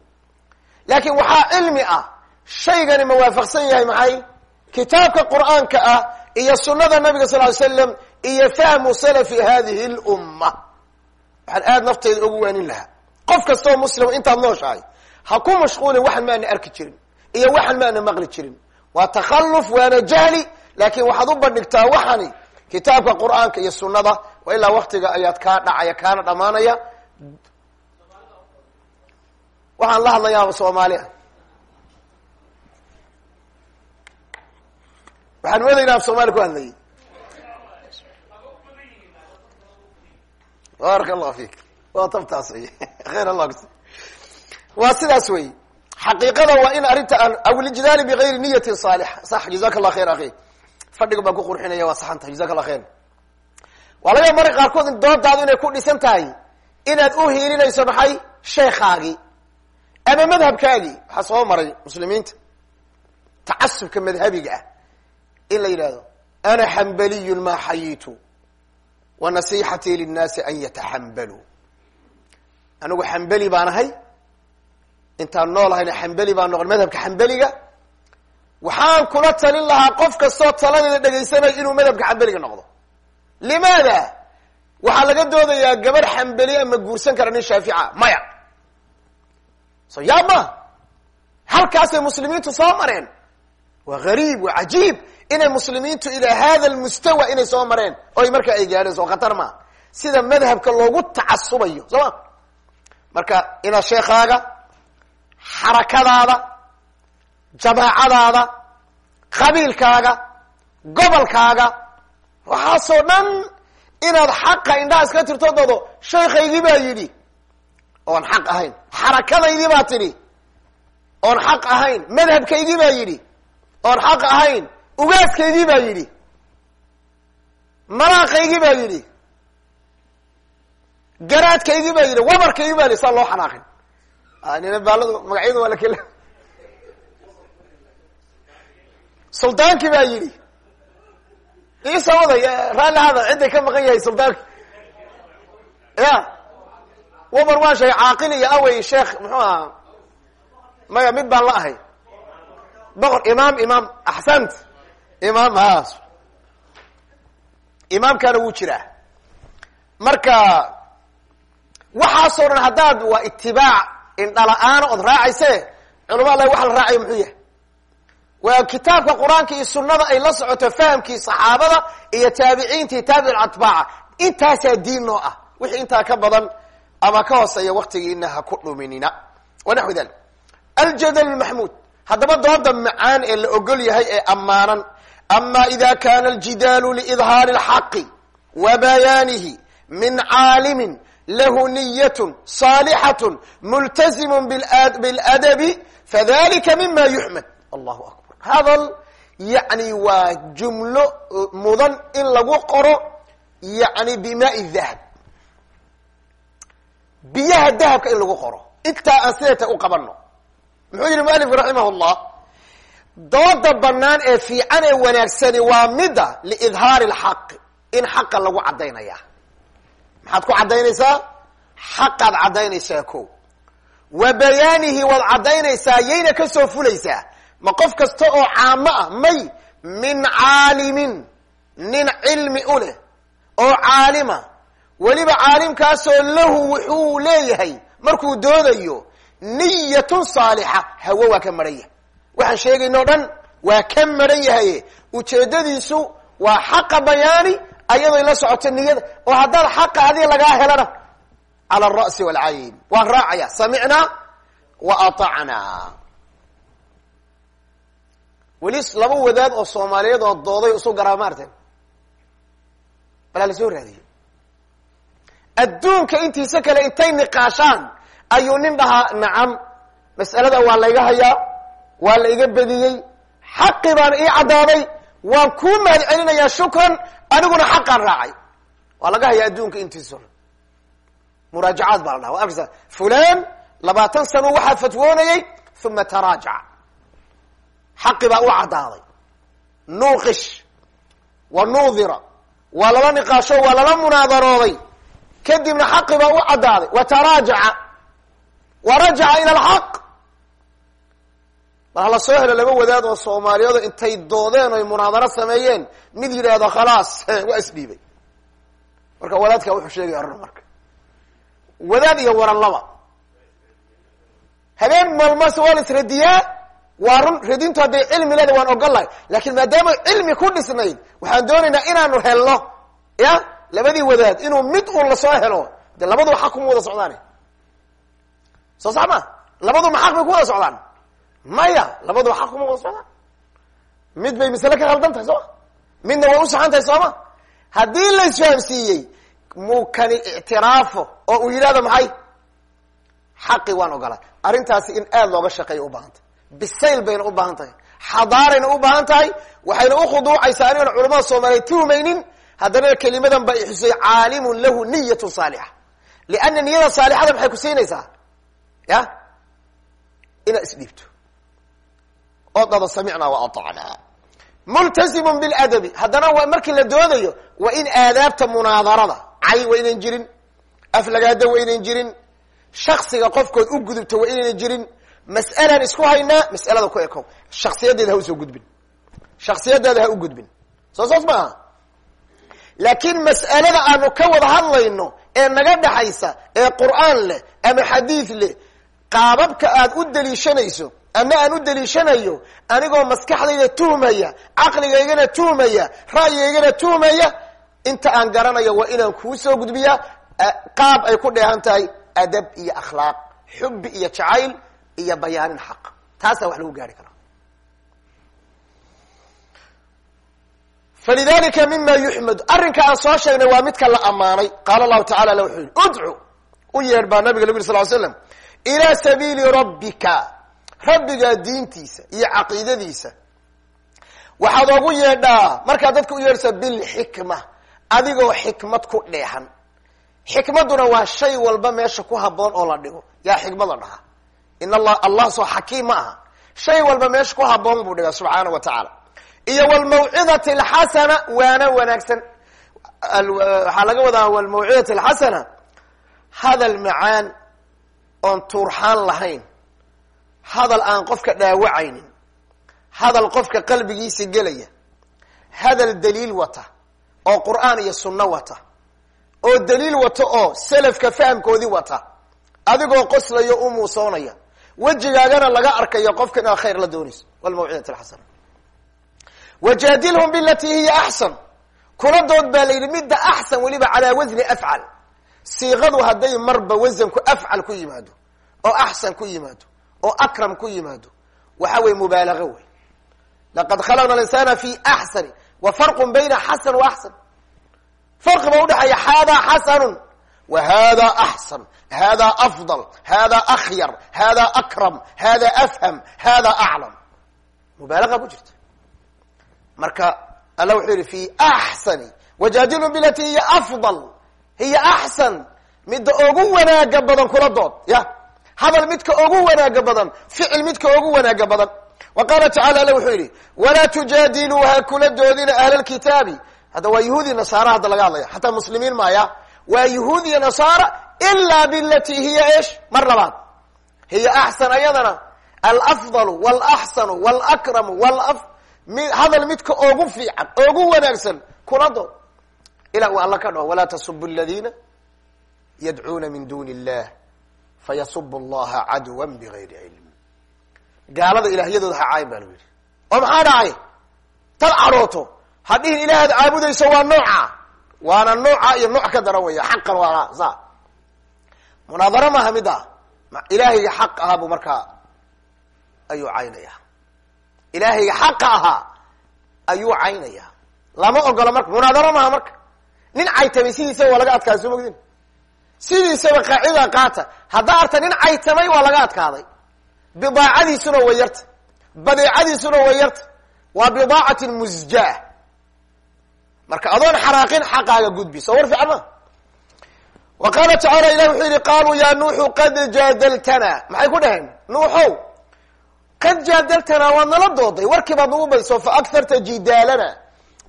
Laakiin waxaa cilmi ah shaygani ma waafaqsan yahay maxay? Kitaabka qur'aanka ah iyo sunada nabiga sal ly slam iyo fahmu salafi hadihi lumma. Waxaan aada nafteyda ugu waanin lahaa. Qof kastoo muslima intaad nooshahay ha ku mashquulin waxaan maana arki jirin iyo waxaan maana maqli jirin waa takhalluf waana jahli. Laakin waxaad u bandhigtaa waxani kitaabka qur'aanka iyo sunada wa ilaa waktiga ayaad kaa dhacaya kaana dhamaanaya. Waxaan la hadlayaa soomaali ah waxaan moodaynaa af soomaali ku hadlayay? Baaraka allahu fik waa tabtaas wey khayr allah waa sidaas wey xaqiiqada waa in arrinta aan awiljidaali bigayri niyatin saalixa. Sax jazaka allah khayr akhi. Fadhiga baan ku qurxinaya waa saxan tahay jazaka allah khayr. Waa laga marka qaarkood in doodaadu inay ku dhisan tahay inaad u hiilinayso maxay? Sheekhaagii ama madhabkaagii waxaa soo maray muslimiinta tacasubka madhabiga ah in la yidhahdo ana xambaliyun maa xayitu wa nasixatii linnaasi an yataxambaluu anigu xambeli baan ahay intaan noolahayna xambeli baan noqon madhabka xambeliga waxaan kula talin lahaa qof kastoo taladeeda dhegaysanay inuu madhabka xambeliga noqdo. Limaada? Waxaa laga doodayaa gabarh xambeli ama guursan kara nin shaafica maya. So yaa ma? Halkaasay muslimiintu soo mareen. Waa gariib waa cajiib inay muslimiintu ilaa hada lmustawa inay soo mareen. Oy markaa ay gaadheen soo khatar maa sida madhabka loogu tacasubayo soo ma? Marka inaad sheekaaga xarakadaada jamaacadaada qabiilkaaga gobolkaaga. Waxaasoo dhan inaad xaqa indhaha iska tirto dado sheekaygii baa yidhi oon xaq ahayn. Xarakadaydii baa tidhi oon xaq ahayn. Madhabkaygii baa yidhi oon xaq ahayn. Ugaaskaygii baa yidhi manaaqaygii baa yidhi garaadkaygii baa yidhi wabarkaygii baa yidhi. Saa loo xanaaqin nina baaladu magacyadu waa la kela suldaankii baa yidhi. Iisa waday raalli hada cidday ka maqan yahay suldaanka ya. Umar waan sheegay caaqil iyo awey sheekh muxuu ahaa maya mid baan la ahay. Boqor imaam imaam axsant. Imaam haas imaamkana wuu jiraa. Marka waxaasoo dhan haddaad waa itibaac indhala-aana ood raacayse culama allahi waxa la raacayo muxuu yahay. Waa kitaabka qur'aanka iyo sunada ay la socoto fahamkii saxaabada iyo taabiciintii taabic atbaaca. Intaasaa diin noo ah. Wixii intaa ka badan ama ka hooseeya waktigiina ha ku dhuminina. Wanaxwi dalik aljadal maxmuud haddaba dooda macaan ee la ogol yahay ee ammaanan. Ama ida kana aljidaalu liidhaari اlxaqi wa bayaanihi min caalimin lahu niyatun saalixatun multazimun biladabi fadalika mima yuxmad allahu akbar. Hadal yani waa jumlo uh, mudan in lagu qoro yani bimaai dahab biyaha dahabka in lagu qoro. Intaa aan sideeta u qabano muxuu yihi mualifku raximah llah dooda banaan ee fiican ee wanaagsani waa mida liidhaari lxaqi in xaqa lagu caddaynaya maxaad ku caddaynaysaa? Xaqaad caddaynaysaa ko wa bayaanihi waad caddaynaysaa yayna ka soo fulaysaa. Ma qof kasta oo caamo ah may min caalimin nin cilmi u leh oo caalima weliba caalimkaasoo lahu wuxuu leeyahay markuu doodayo niyatun saalixa hawo waa ka maran yahay waxaan sheegayno o dhan waa ka maran yahay ujeedadiisu waa xaqa bayaani ayadoy la socoto niyada oo haddaad xaqa adiga lagaa helana cala alra'si waalcayn. Waan raacaya samicnaa wa aطacnaa weli laba wadaad oo soomaaliyeed oo dooday isu garaa maarten balaa la soo raadiyo. Adduunka intiisa kale intay niqaashaan ayuu nin dhahaa nacam mas'alada waa layga hayaa waa la iga bediyey xaqi baan ii caddaaday waan kuu mahad celinayaa shukran aniguna xaqaan raacay. Waa laga hayaa adduunka intiisa muraajacaad baa la dhaha wa arkaysa fulan labaatan sano waxaa fatwoonayay uma taraajaca. Xaqi baa u caddaaday nuuqish wa nuudira waa lala niqaasho waa lala munaadarooday. Kadibna xaqi baa u caddaaday wa taraajaca. Wa rajaca ila alxaq mar hala soo helo laba wadaad oo soomaaliyeedo intay doodeen oy munaadaro sameeyeen. Mid yidhaahdo khalaas. Waa isdhiibay marka wadaadka wuxuu sheegaya run marka. Wadaad iyo waran laba. Habeen malmas waa la isradiyaa waa run radintu hadday cilmi leeda waan ogol lahay laakin maadaama cilmi ku dhisnayd waxaan doonaynaa inaanu helno. Ya labadii wadaad inuu mid uun la soo helo. De labaduba xaq kuma wada socdaane? Soo sax ma labaduba xaq bay ku wada socdaan maya labaduba xaq kuma wada mid bay masale ka khaldan tahay sooma midna way u saxan tahay sooma haddii la isfahamsiiyey muu kani ictiraafo oo uu yidhahdo maxay? Xaqi waan ogolaa arrintaasi in aada looga shaqeeya u baahan tahay. Bisayl bayna u baahan tahay. Xadaarayna u baahan tahay. Waxayna ukhuduucaysaa anigan culamada soomaaliyeed tuhmaynin. Haddana kelimadan ba xusay caalimun lahu niyatu saalixa. Lianna niyada saalixada maxay ku siinaysaa? Ya? Inaad isdhiibto oo daba samicnaa wa aطacnaa multazimun biladabi haddana waa markii la doodayo waa in aadaabta munaadarada. Cay waa ynan jirin aflagaada waa ynan jirin shaksiga qofkood u gudubto waa inaynan jirin. Mas'alaan isku haynaa mas'alada ku ekow. Shaksiyadeeda ha u soo gudbin. Shaksiyadaada ha u gudbin. Soo soos maaha. Laakiin mas'alada aanu ka wada hadlayno ee naga dhaxaysa ee qur'aan leh ama xadiid leh qaababka aad u daliishanayso ama aan u daliishanayo anigoo maskaxdayda tuhmaya caqligaygana tuhmaya ra'yigaygana tuhmaya inta aan garanayo waa inaan kuu soo gudbiyaa qaab ay ku dheehan tahay adab iyo akhlaaq xubi iyo jacayl iyo bayaanin xaq. Taasaa wax lagu gaari karaa falidalika mima yuxmadu arrinka aan soo sheegnay waa midka la ammaanay. Qaala allahu tacala la wuxuu yihi udcu. U yeedh baa nabiga lagu yiri sal l slam ilaa sabiili rabbika rabbigaa diintiisa iyo caqiidadiisa. Waxaad ogu yeedhaa markaad dadka u yeedhsa bilxikma adigoo xikmad ku dheehan. Xikmadduna waa shay walba meesha ku haboon oo la dhigo. Yaa xikmad la dhahaa in allah allah soo xakiim ma aha. Shay walba meesha ku haboon buu dhigaa subxaana wa tacaala. Iyo wlmawcidati alxasana waana wanaagsan. Waxaa laga wadaa wlmawcidati alxasana hadal macaan oon tuurxaan lahayn hadal aan qofka dhaawacaynin hadal qofka qalbigiisa gelaya hadal daliil wata oo qur'aan iyo sunno wata oo daliil wata oo selafka fahamkoodii wata adigoo qoslayo u muusoonaya wejigaagana laga arkayo qofka inaad khayr la doonayso. Walmawcidati alxasana wajaadilhum bilatii hiya axsan kula dood baa la yidhi midda axsan weliba calaa wasni afcal. Siiqadu hadday marba wasanku afcal ku yimaado oo axsan ku yimaado oo akram ku yimaado. Waxa weye mubaalaga wey laqad khalaqna alinsana fi axsani wa farqun bayna xasan wa axsan farqi ba udhexeeya haadaa xasanu wa hada axsan hada afdal. Hada akhyar. Hada akram. Hada afham. Hada aclam mubaalaga ku jirta. Marka alla wuxuu yihi fi axsani wajaadilhum bilati hiya afdal. Hiya axsan midda ugu wanaaga hadal midka ugu wanaaga badan ficil midka ugu wanaaga badan. Wa qaala tacala alla wuxuu yidhi walaa tujaadiluu ha kula doodina ahla lkitaabi hadda waa yahuudi nasaara hadda laga hadlaya xataa muslimiin maaya. Waa yahuud iyo nasaara ila bilati hiya ish mar labaad. Hiya axsan ayadana alafdalu walaxsanu walakramu wlaf hadal midka ogu fiican ogu wanaagsan kula dood ilaa uu alla ka dhaho walaa tasubu aladiina yadcuuna min duni illah fayasubu allaha cadwan bigayri cilm gaalada ilaahyadooda ha caayin baa lagu yidhi oo maxaa dhacay tad cadhooto hadhihin ilaahaad caabudayso waa nooca waana nooca iyo nooc ka daran weya xaqan waa sa munaadaro maaha mid a ilaahayga xaq ahaa buu markaa ayuu caynaya ilaahayga xaqa ahaa ayuu caynaya lama ogola marka munaadaro maaha marka nin caytamay sidiisaba waa laga adkaaday soo sidiisaba qaacida qaata. Haddaa arta nin caytamay waa laga adkaaday. Bidaacadiisuna way yarta. Badeecadiisuna way yarta. Waa bidaacatin musjaa. Marka adoon xaraaqin xaqaaga gudbi. Soo fiican ma wa qaala tacaala ilah wuxuu yihi qaaluu yaa nuuxu qad jaadaltana maxay ku dhaheen? Nuuxow. Qad jaadaltanaa waad nala dooday. Warkii baad nagu badisay fa akarta jidaalana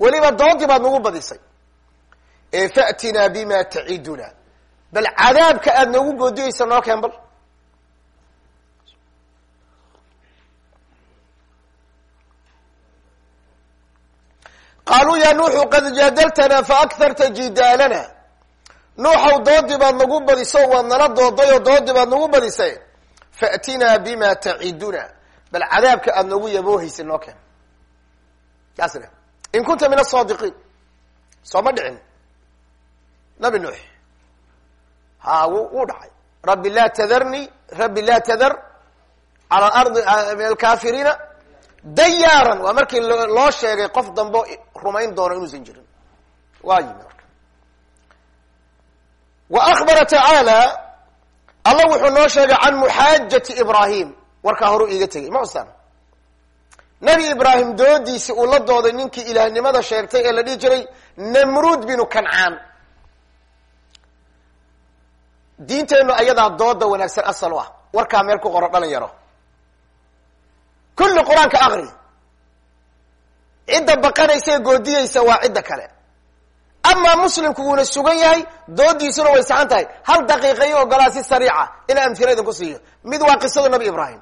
weliba doodii baad nagu badisay. Ee fa'tinaa bima taciduna bal cadaabka aada noogu goodiyeysa noo keen bal qaaluu ya nuuxu qad jaadaltana faakharta jidaalana. Nuuxow doodii baad nagu badiso waad nala dooday oo doodii baad nagu badisay. Fa'tinaa bima taciduna bal cadaabka aada noogu yaboohaysa noo keen. Yaasna in kunta min asaadiqiin sooma dhicin. Nabi nuux ha wuu dhacay. Rabbi laa tadarnii rabbi laa tadar cala ardi min alkafiriina dayaaran. Waa markii loo sheegay qof dambo rumayn doono inuusan jirin. Waa yimi marka. Wa akbara tacaala alla wuxuu noo sheegay can muxaajati ibrahim warkaa horu iiga tegay ma ustaan. Nebi ibraahim doodiisi uu la dooday ninkii ilaahnimada sheegtay ee la dhihi jiray namruud binu kancaan diinteennu ayadaa dooda wanaagsan asal u ah. Warkaa meel ku qoro dhalin yaro. Kulli qur'aanka akri cidda baqanaysa ee goodiyeysa waa cidda kale. Amaa muslimku wuuna sugan yahay doodiisuna way saxan tahay. Hal daqiiqa iyo ogolaa si sariica inaa amhila idinku siiyo. Mid waa qisada nebi ibraahim.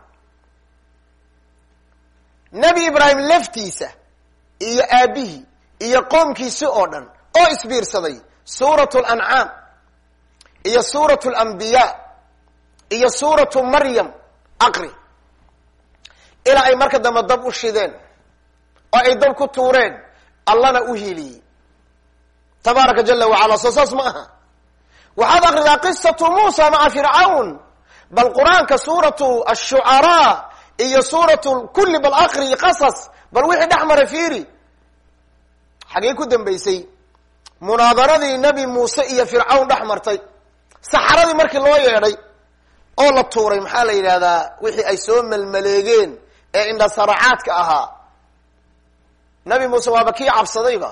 Nebi ibraahim laftiisa iyo aabihii iyo qoomkiisi oo dhan oo isbiirsaday suuratu lancaam iyo suuratu alambiyaa iyo suuratu maryam aqri. Ilaa ay marka dambe dab u shideen oo ay dab ku tuureen allana u hiiliyey tabaaraka jala wacala soo saas ma aha. Waxaad akridaa qisatu muusa maca fircawn bal qur'aanka suuratu ashucaraa iyo suuratu kulli bal akri qasas bal wixii dhex maray fiiri. Xagee ku dambaysay munaadaradii nebi muuse iyo fircawn dhex martay saxaradii markii loo yeedhay oo la tuuray maxaa la yidhahdaa wixii ay soo melmaleegeen ee indhasaracaadka ahaa. Nabi muuse waaba kii cabsadayba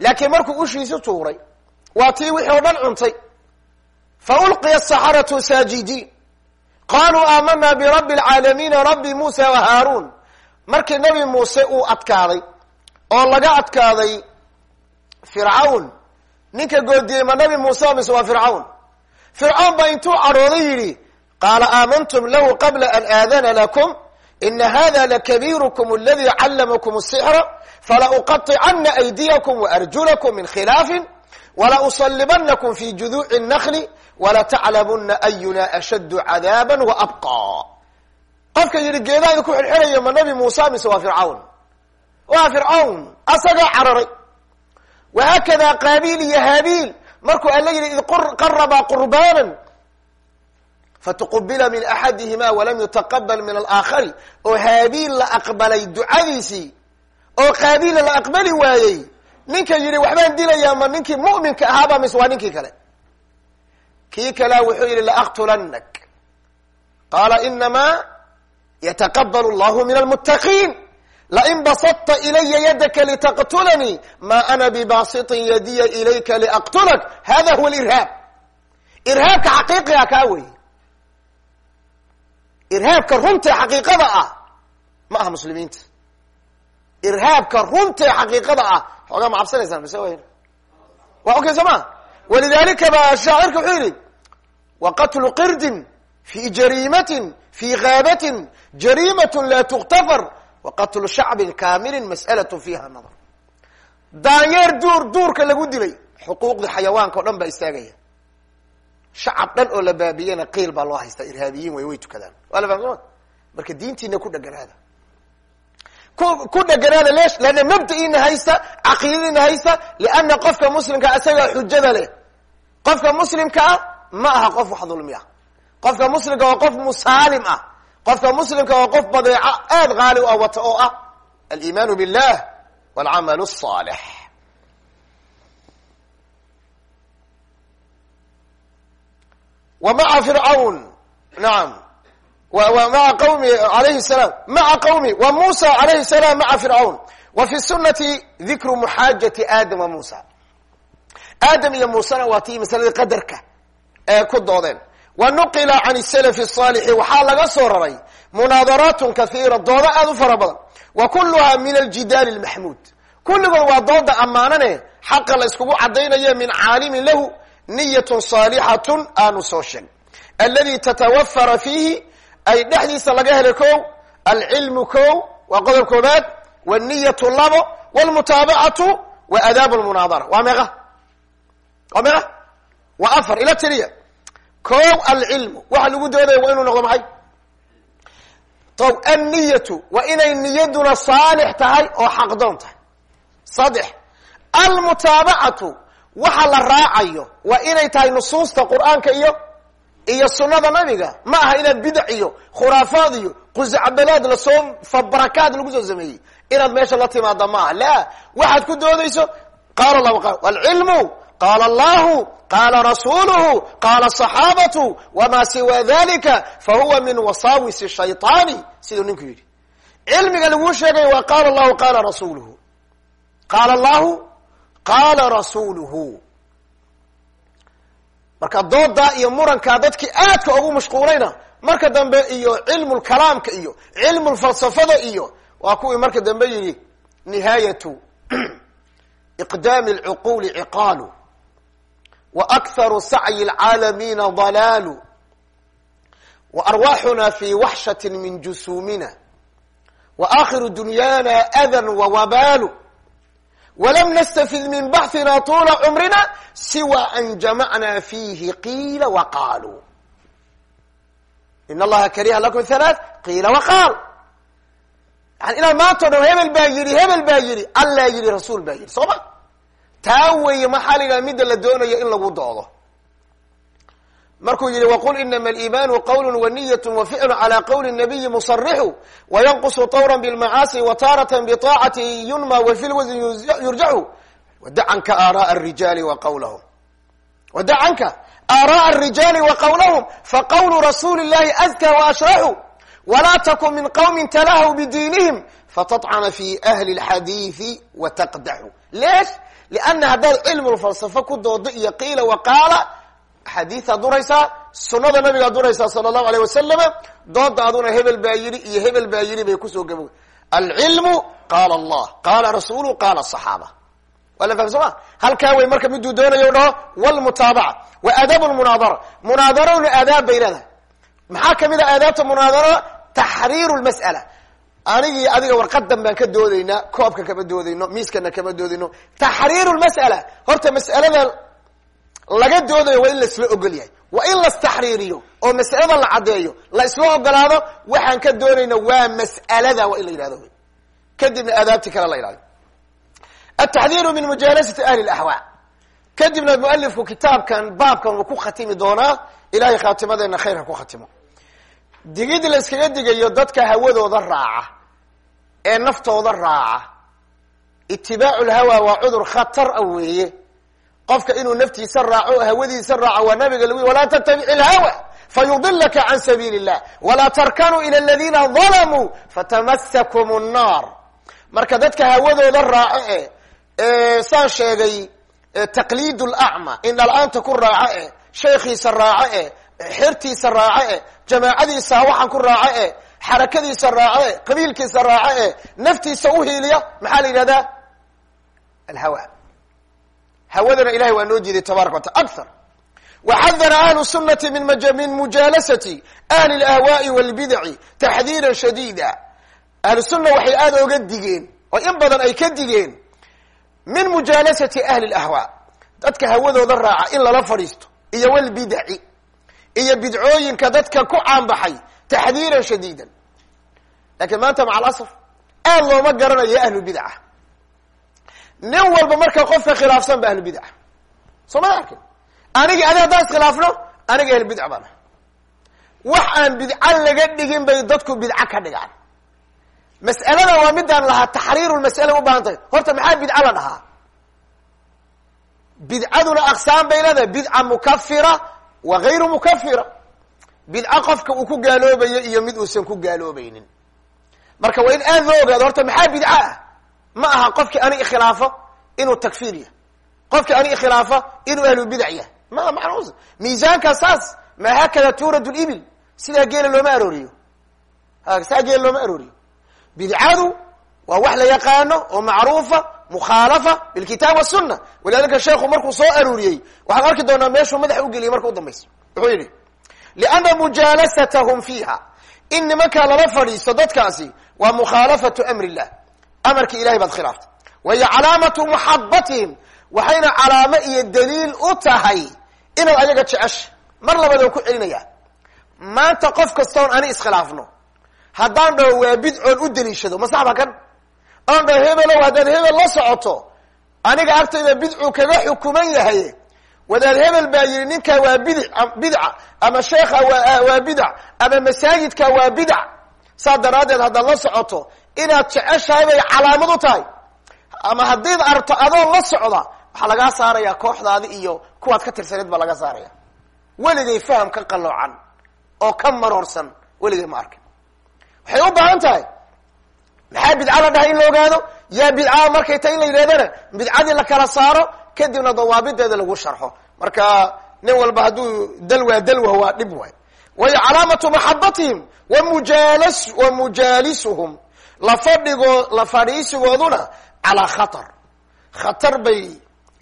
laakiin markuu ushiisi tuuray waa tii wixii oo dhan cuntay. Fa ulqiya asaxaratu saajidiin qaluu aamana birabbi alcaalamiina rabbi muusa wa haaruun. Markii nabi muuse uu adkaaday oo laga adkaaday fircawn ninka goodiyey ma nabi muuse mise waa fircawn fircoon baa intuu cadhooday yidhi qaala aamantum lahu qabla an aadana lakum ina hada lakabiirkum aladii callamakum asixra fala uqaطicana aydiyakum waarjulakum min khilaafin wala usalibanakum fi juduuci اnakli walataclamuna ayuna ashaddu cadaaba waabqaa qofka yidhi geedaadi ku xilxilaya ma nabi muusa mise waa fircawn waa fircawn asagaa cararay. Wahaakada qaabiil iyo haabiil markuu alla yidhi id qarabaa qurbaanan fatuqubila min axadihima walam yutaqabal min alaakhari. Oo haabiil la aqbalay ducadiisii oo qaabiila la aqbali waayey ninka yidhi waxbaan dilayaa ma ninkii mu'minka ahaaba mise waa ninkii kale. Kii kalea wuxuu yidhi laaqtulanak qaala inamaa yataqabal allahu min almuttaqiin lain basadta ilaya yadaka litaqtulanii ma ana bibasitin yadiya ilayka liaqtulak hada huwa alirhaab irhaabka xaqiiqiga kaa wey irhaabka runtae xaqiiqada ah ma aha muslimiinta irhaabka runtae xaqiiqada ah xoogaa ma cabsanaysaan mise waa okay soo ma walidalika ba shaacirka wuxuu yidhi wa qatlu qirdin fi jariimatin fi gaabatin jariimat la tuktafar wa qatlu shacbin kaamilin mas'alat fiha nadar. Daanyeer duur duurka lagu dilay xuquuqdii xayawaanka o dhan baa istaagaya. Shacab dhan oo la baabiyena qiil baa loo haystaa irhaabiyiin way way tukadaan. Waa la fahm soma marka diintiina ku dheganaada ku ku dheganaada leesh leanna mabda'iina haysta caqiidadiina haysta lianna qofka muslimkaa isagaa xujada leh. Qofka muslimka ah ma aha qof wax dulmi ah. Qofka muslimka waa qof musaalim ah qofka muslimka oo qof badeeco aada qaali u ah wata oo ah aliimaanu billah walcamal saalix wa maa fircawn naam. Maa qawmi alayhi salaam maa qawmi wa musa alayhi salaam maa fircawn wa fi sunati dikru muxaajati aadam wa muusa. Aadam iyo muusena waa tii masaladii qadarka ee ku doodeen wa nuqila can salafi asaalixi waxaa laga soo raray munaadaraatun kahiira doodo aada u fara badan. Wa kulluhaa min aljidaali lmaxmuud kulligood waa dooda ammaanane xaqa la iskugu cadaynaye min caalimin lahu niyatun saalixatun aanu soo sheeg aladi tatawafara fiihi ay dhexdiisa laga helay kow alcilmu kow waa qodob koobaad waniyatu labo wlmutaabacatu wa adaabu lmunaadara waa meeqa? Waa meeqa? Waa afar ila tiriya ko alcilmu waxa lagu doodaya waa inuu noqdo maxay? Anniyatu. Waa inay niyaduna saalix tahay oo xaqdoon tahay. Saddex almutaabacatu. Waxa la raacayo waa inay tahay nusuusta qur'aanka iyo iyo sunada nabiga. Ma aha inaad bidac iyo khuraafaad iyo qusacbalaad la soo fabarakaad lagu soo sameeyey. Inaad meesha la timaada maaha la waxaad ku doodayso qaala lahu qa alcilmu qaala allahu qaala rasuluhu qaala صaxaabatu wama siwa dalika fahuwa min wasaawisi shayطaani siduu ninku yidhi cilmiga laguu sheegaya waa qaala allahu qaala rasuluhu qaala allahu qaala rasuluhu marka doodaa iyo murankaa dadkii aadka ugu mashquulayna marka dambe iyo cilmu lkalaamka iyo cilmu lfalsafada iyo waa kuwii marka dambe yidhi nihaayatu iqdaami lcuquli ciqaalu dalaalu wa arwaaxuna fi waxshati min jusuumina wa aakhiru dunyaana adan wa wabaalu wlam nstafid min baxina طula cumrina siwa an jamacna fiihi qiila waqaaluu in allaha kariha lakum halaaث qiila waqaal yani inaad maanta o dhan hebel baa yidhi hebel baa yidhi allaa yidhi rasuul baa yidhi. Soo ma taa weeye maxaliga midda la doonayo in lagu doodo markuu yihi wqul inama aliimaanu qawlu waniyat waficlu calى qawli nabiyi musarixu wayanqusu طawra bilmacaasi wataarata biطaacati yunma wafi lwasn yurjacu wadacanka aaraء الrijaali wa qawlahum wadacanka aaraء الrijaali wa qawlahum faqawlu rasuuli اllahi azkى waashraxu walaa takun min qawmi talahw bdiinihim fatطcana fi ahli اlxadiiثi wataqdaxu leesh lana haddaad cilmu falsafo ku doodo iyo qiila waqaala axaadiiaad duraysaa sunada nabigaad duraysaa sala allahu alayh wasalama dooda aduna hebel baa yidhi iyo hebel baa yidhi bay ku soo gabo alcilmu qaala allah qaala rasulu qaala صaxaaba waa la faham soo ma halkaa way marka miduu doonayo dhaho wlmutaabaca wa aadaab lmunaadara munaadaradu aadaab anigii adiga warqadan baan ka doodaynaa koobka kama doodayno miiskana kama doodayno. Taxriiru lmas'ala horta mas'alada laga doodayo waa in laisla ogol yahay. Waa in lastaxriiriyo oo mas'alada la caddeeyo la isla ogolaado waxaan ka doonayna waa mas'alada waa in la yidhahdo kadibna aadaabti kale la yidhahdo ataxdiiru min mujaalasati ahli laxwaa kadibna mualifku kitaabkan baabkan uu ku khatimi doonaa ilahay khaatimadeena khayr ha ku khatimo digid la iskaga digayo dadka hawadooda raaca ee naftooda raaca itibaacu lhawa waa cudur khatar a weeye. Qofka inuu naftiisa raaco hawadiisa raaco waa nabiga lagu walaa tattabic ilhawa fayudilaka can sabiili illah walaa tarkanuu ila aladiina dalamuu fatamasakum nnaar marka dadka hawadooda raaco e saan sheegay taqliid lacma indhala-aanta ku raaco e sheekhiisa raaco e xertiisa raaco e jamaacadiisa waxaan ku raaco e xarakadiisa raaco e qabiilkiisa raaco e naftiisa uhiiliya maxaa la yidhahdaa? Alhawa. Hawadana ilahay waa noo jiiday tabaraka wa taala akthar. Waxadara ahlu sunati min mujaalasati ahli lahwaai walbidaci taxdiiran shadiida. Ahlu sunna waxay aada oga digeen oo in badan ay ka digeen min mujaalasati ahli lahwaa dadka hawadooda raaca in lala fadhiisto iyo walbidaci iyo bidcooyinka dadka ku caanbaxay taxdiiran shadiidan. Lakiin maanta maca alasaf aad looma garanayo ahlu bidca nin walba marka qofka khilaafsan ba ahlu bidca soo mada arkin? Anigi adi haddaan iskhilaafno aniga ahlu bidca baan wax aan bidca laga dhigin bay dadku bidca ka dhigaan. Mas'alada waa midaan lahaa taxriiru lmas'ala u baahan tahay. Horta maxaa bidca la dhahaa? Bidcaduna aqsaam bay leedahay bidca mukafira wa gayru mukafira bidco qofka uu ku gaaloobayo iyo mid uusan ku gaaloobaynin. Marka waa in aad loo ogaado horta maxaa bidco ah? Ma aha qofkii ani ikhilaafo inuu takfiir yahay. Qofkii ani ikhilaafo inuu ahlu bidac yahay. Maa macnus miisaanka saas ma haakada tuurad libil sidaa geela looma arooriyo. Saa geela looma arooriyo. Bidcadu waa wax la yaqaano oo macruufa mukhaalafa bilkitaab wasuna walidalika sheekhu markuu soo aruuriyey waxaan arki doonaa meeshuu madaxa ugeliyay marka udambaysa wuxuu yidhi lianna mujaalasatahum fiiha. In nimankaa lala fadhiisto dadkaasi waa mukhaalafatu amri illah amarki ilahay baad khilaaftay. Wahiyo calaamatu maxabatihim waxayna calaamo iyo daliil u tahay inaad ayaga jecesha. Mar labaad oo ku celinaya maanta qof kastoon ani iskhilaafno. Haddaan dhaho waa bidcoon u daliishado masaxba kan oon dhaho hebelow haddaad hebel la socoto aniga agtayda bidcu kaga xukuman yahay. Wadaad hebel baa yidhi ninkaa waa bid bidca ama sheekha waa bidac ama masaajidka waa bidac saa daraaddeed haddaad la socoto inaad jeceshahay bay calaamad u tahay. Ama haddiid arto adoo la socda waxaa lagaa saarayaa kooxdaadi iyo kuwaad ka tirsaneed baa laga saaraya. Weligay faham ka qaloocan oo ka maroorsan weligay ma arkin. Waxay u baahan tahay maxaa bidca la dhahay in la ogaado? Yaa bidcaa markay tahay in la yidhahdana bidcadii la kala saaro kadibna dawaabideeda lagu sharxo. Marka nin walba hadduu dalwa dalwa waa dhib waay. Wayo calaamatu maxabatihim wamujalas wa mujaalisuhum la fadhigo la fadhiisigooduna calaa khatar. Khatar bay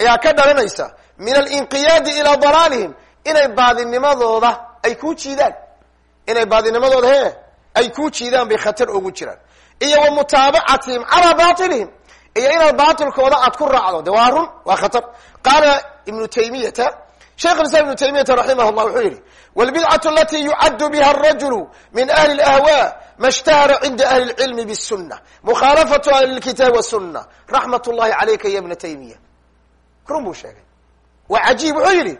ayaa ka dhalanaysa min alinqiyaadi ilaa dalaalihim inay baadinimadooda ay kuu jiidaan. Inay baadinimadooda he ay kuu jiidaan bay khatar ugu jiraan iyo wa mutaabacatihim calaa batilihim iyo inaad baatilkooda aad ku raacdo. De waa run waa khatar. Qaala ibnu taymiyata sheikh islam ibnu taymiyata raximah llah wuxuu yihi wlbidcatu alati yucaddu biha arajulu min ahli lahwa ma shtahara cinda ahli lcilmi bsuna mukhaalafatu ahli lkitaab wasuna raxmat llahi calayka ya bna taymiya run buu sheegay. Waa cajiib wuxuu yidhi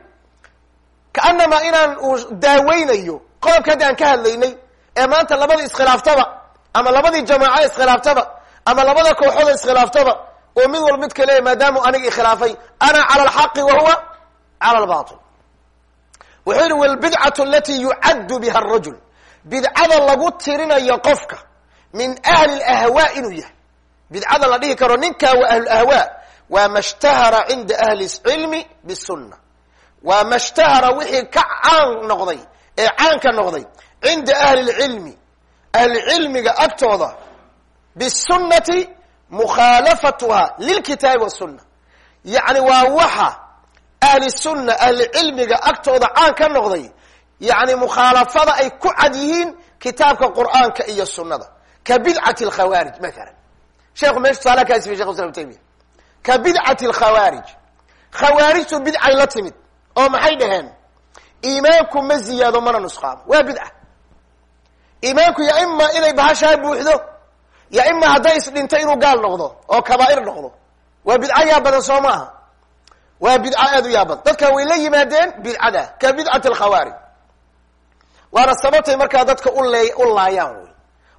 kaanamaa inaan daaweynayo qodobka haddi aan ka hadlaynay ee maanta labada iskhilaaftaba ama labadii jamaaca iskhilaaftaba ama labada kooxooda iskhilaaftaba oo mid walba mid kale maadaamu aniga ikhilaafay ana cala alxaqi wa huwa cala albatil wuxuu yihi walbidcatu alati yucaddu biha arajul bidcada lagu tirinayo qofka min ahli lahwaa inuu yahay. Bidcada la dhihi karo ninkaa waa ahlulahwaa waa ma shtahara cinda ahli cilmi bisuna waa ma wixii ka caan noqday ee caanka noqday cinda ahli lcilmi ahlicilmiga agtooda bisunati mukhaalafatuha lilkitaabi wasuna yacni waa waxa ahli sunna ahli cilmiga agtooda caan ka noqday yacni mukhaalafada ay ku cad yihiin kitaabka qur'aanka iyo sunnada. Ka bidcati alkhawaarij mathalan sheekhu meesha tusaalaha ka asifay shekh islam taymiya. Ka bidcati alkhawaarij. Khawaarijtu bidcay la timid oo maxay dhaheen? Iimaanku ma ziyaado mana nusqaamo waa bidca iimaanku ya ima inay bahashaa buuxdo ya ima hadday isdhinto inuu gaal noqdo oo kabaa'ir noqdo. Waa bidco yaa badan soo maaha. Waa bidco aad u yaa badan. Dadkan way la yimaadeen bidcada ka bidcati alkhawaarij waana sababtay markaa dadka ule u laayaan wey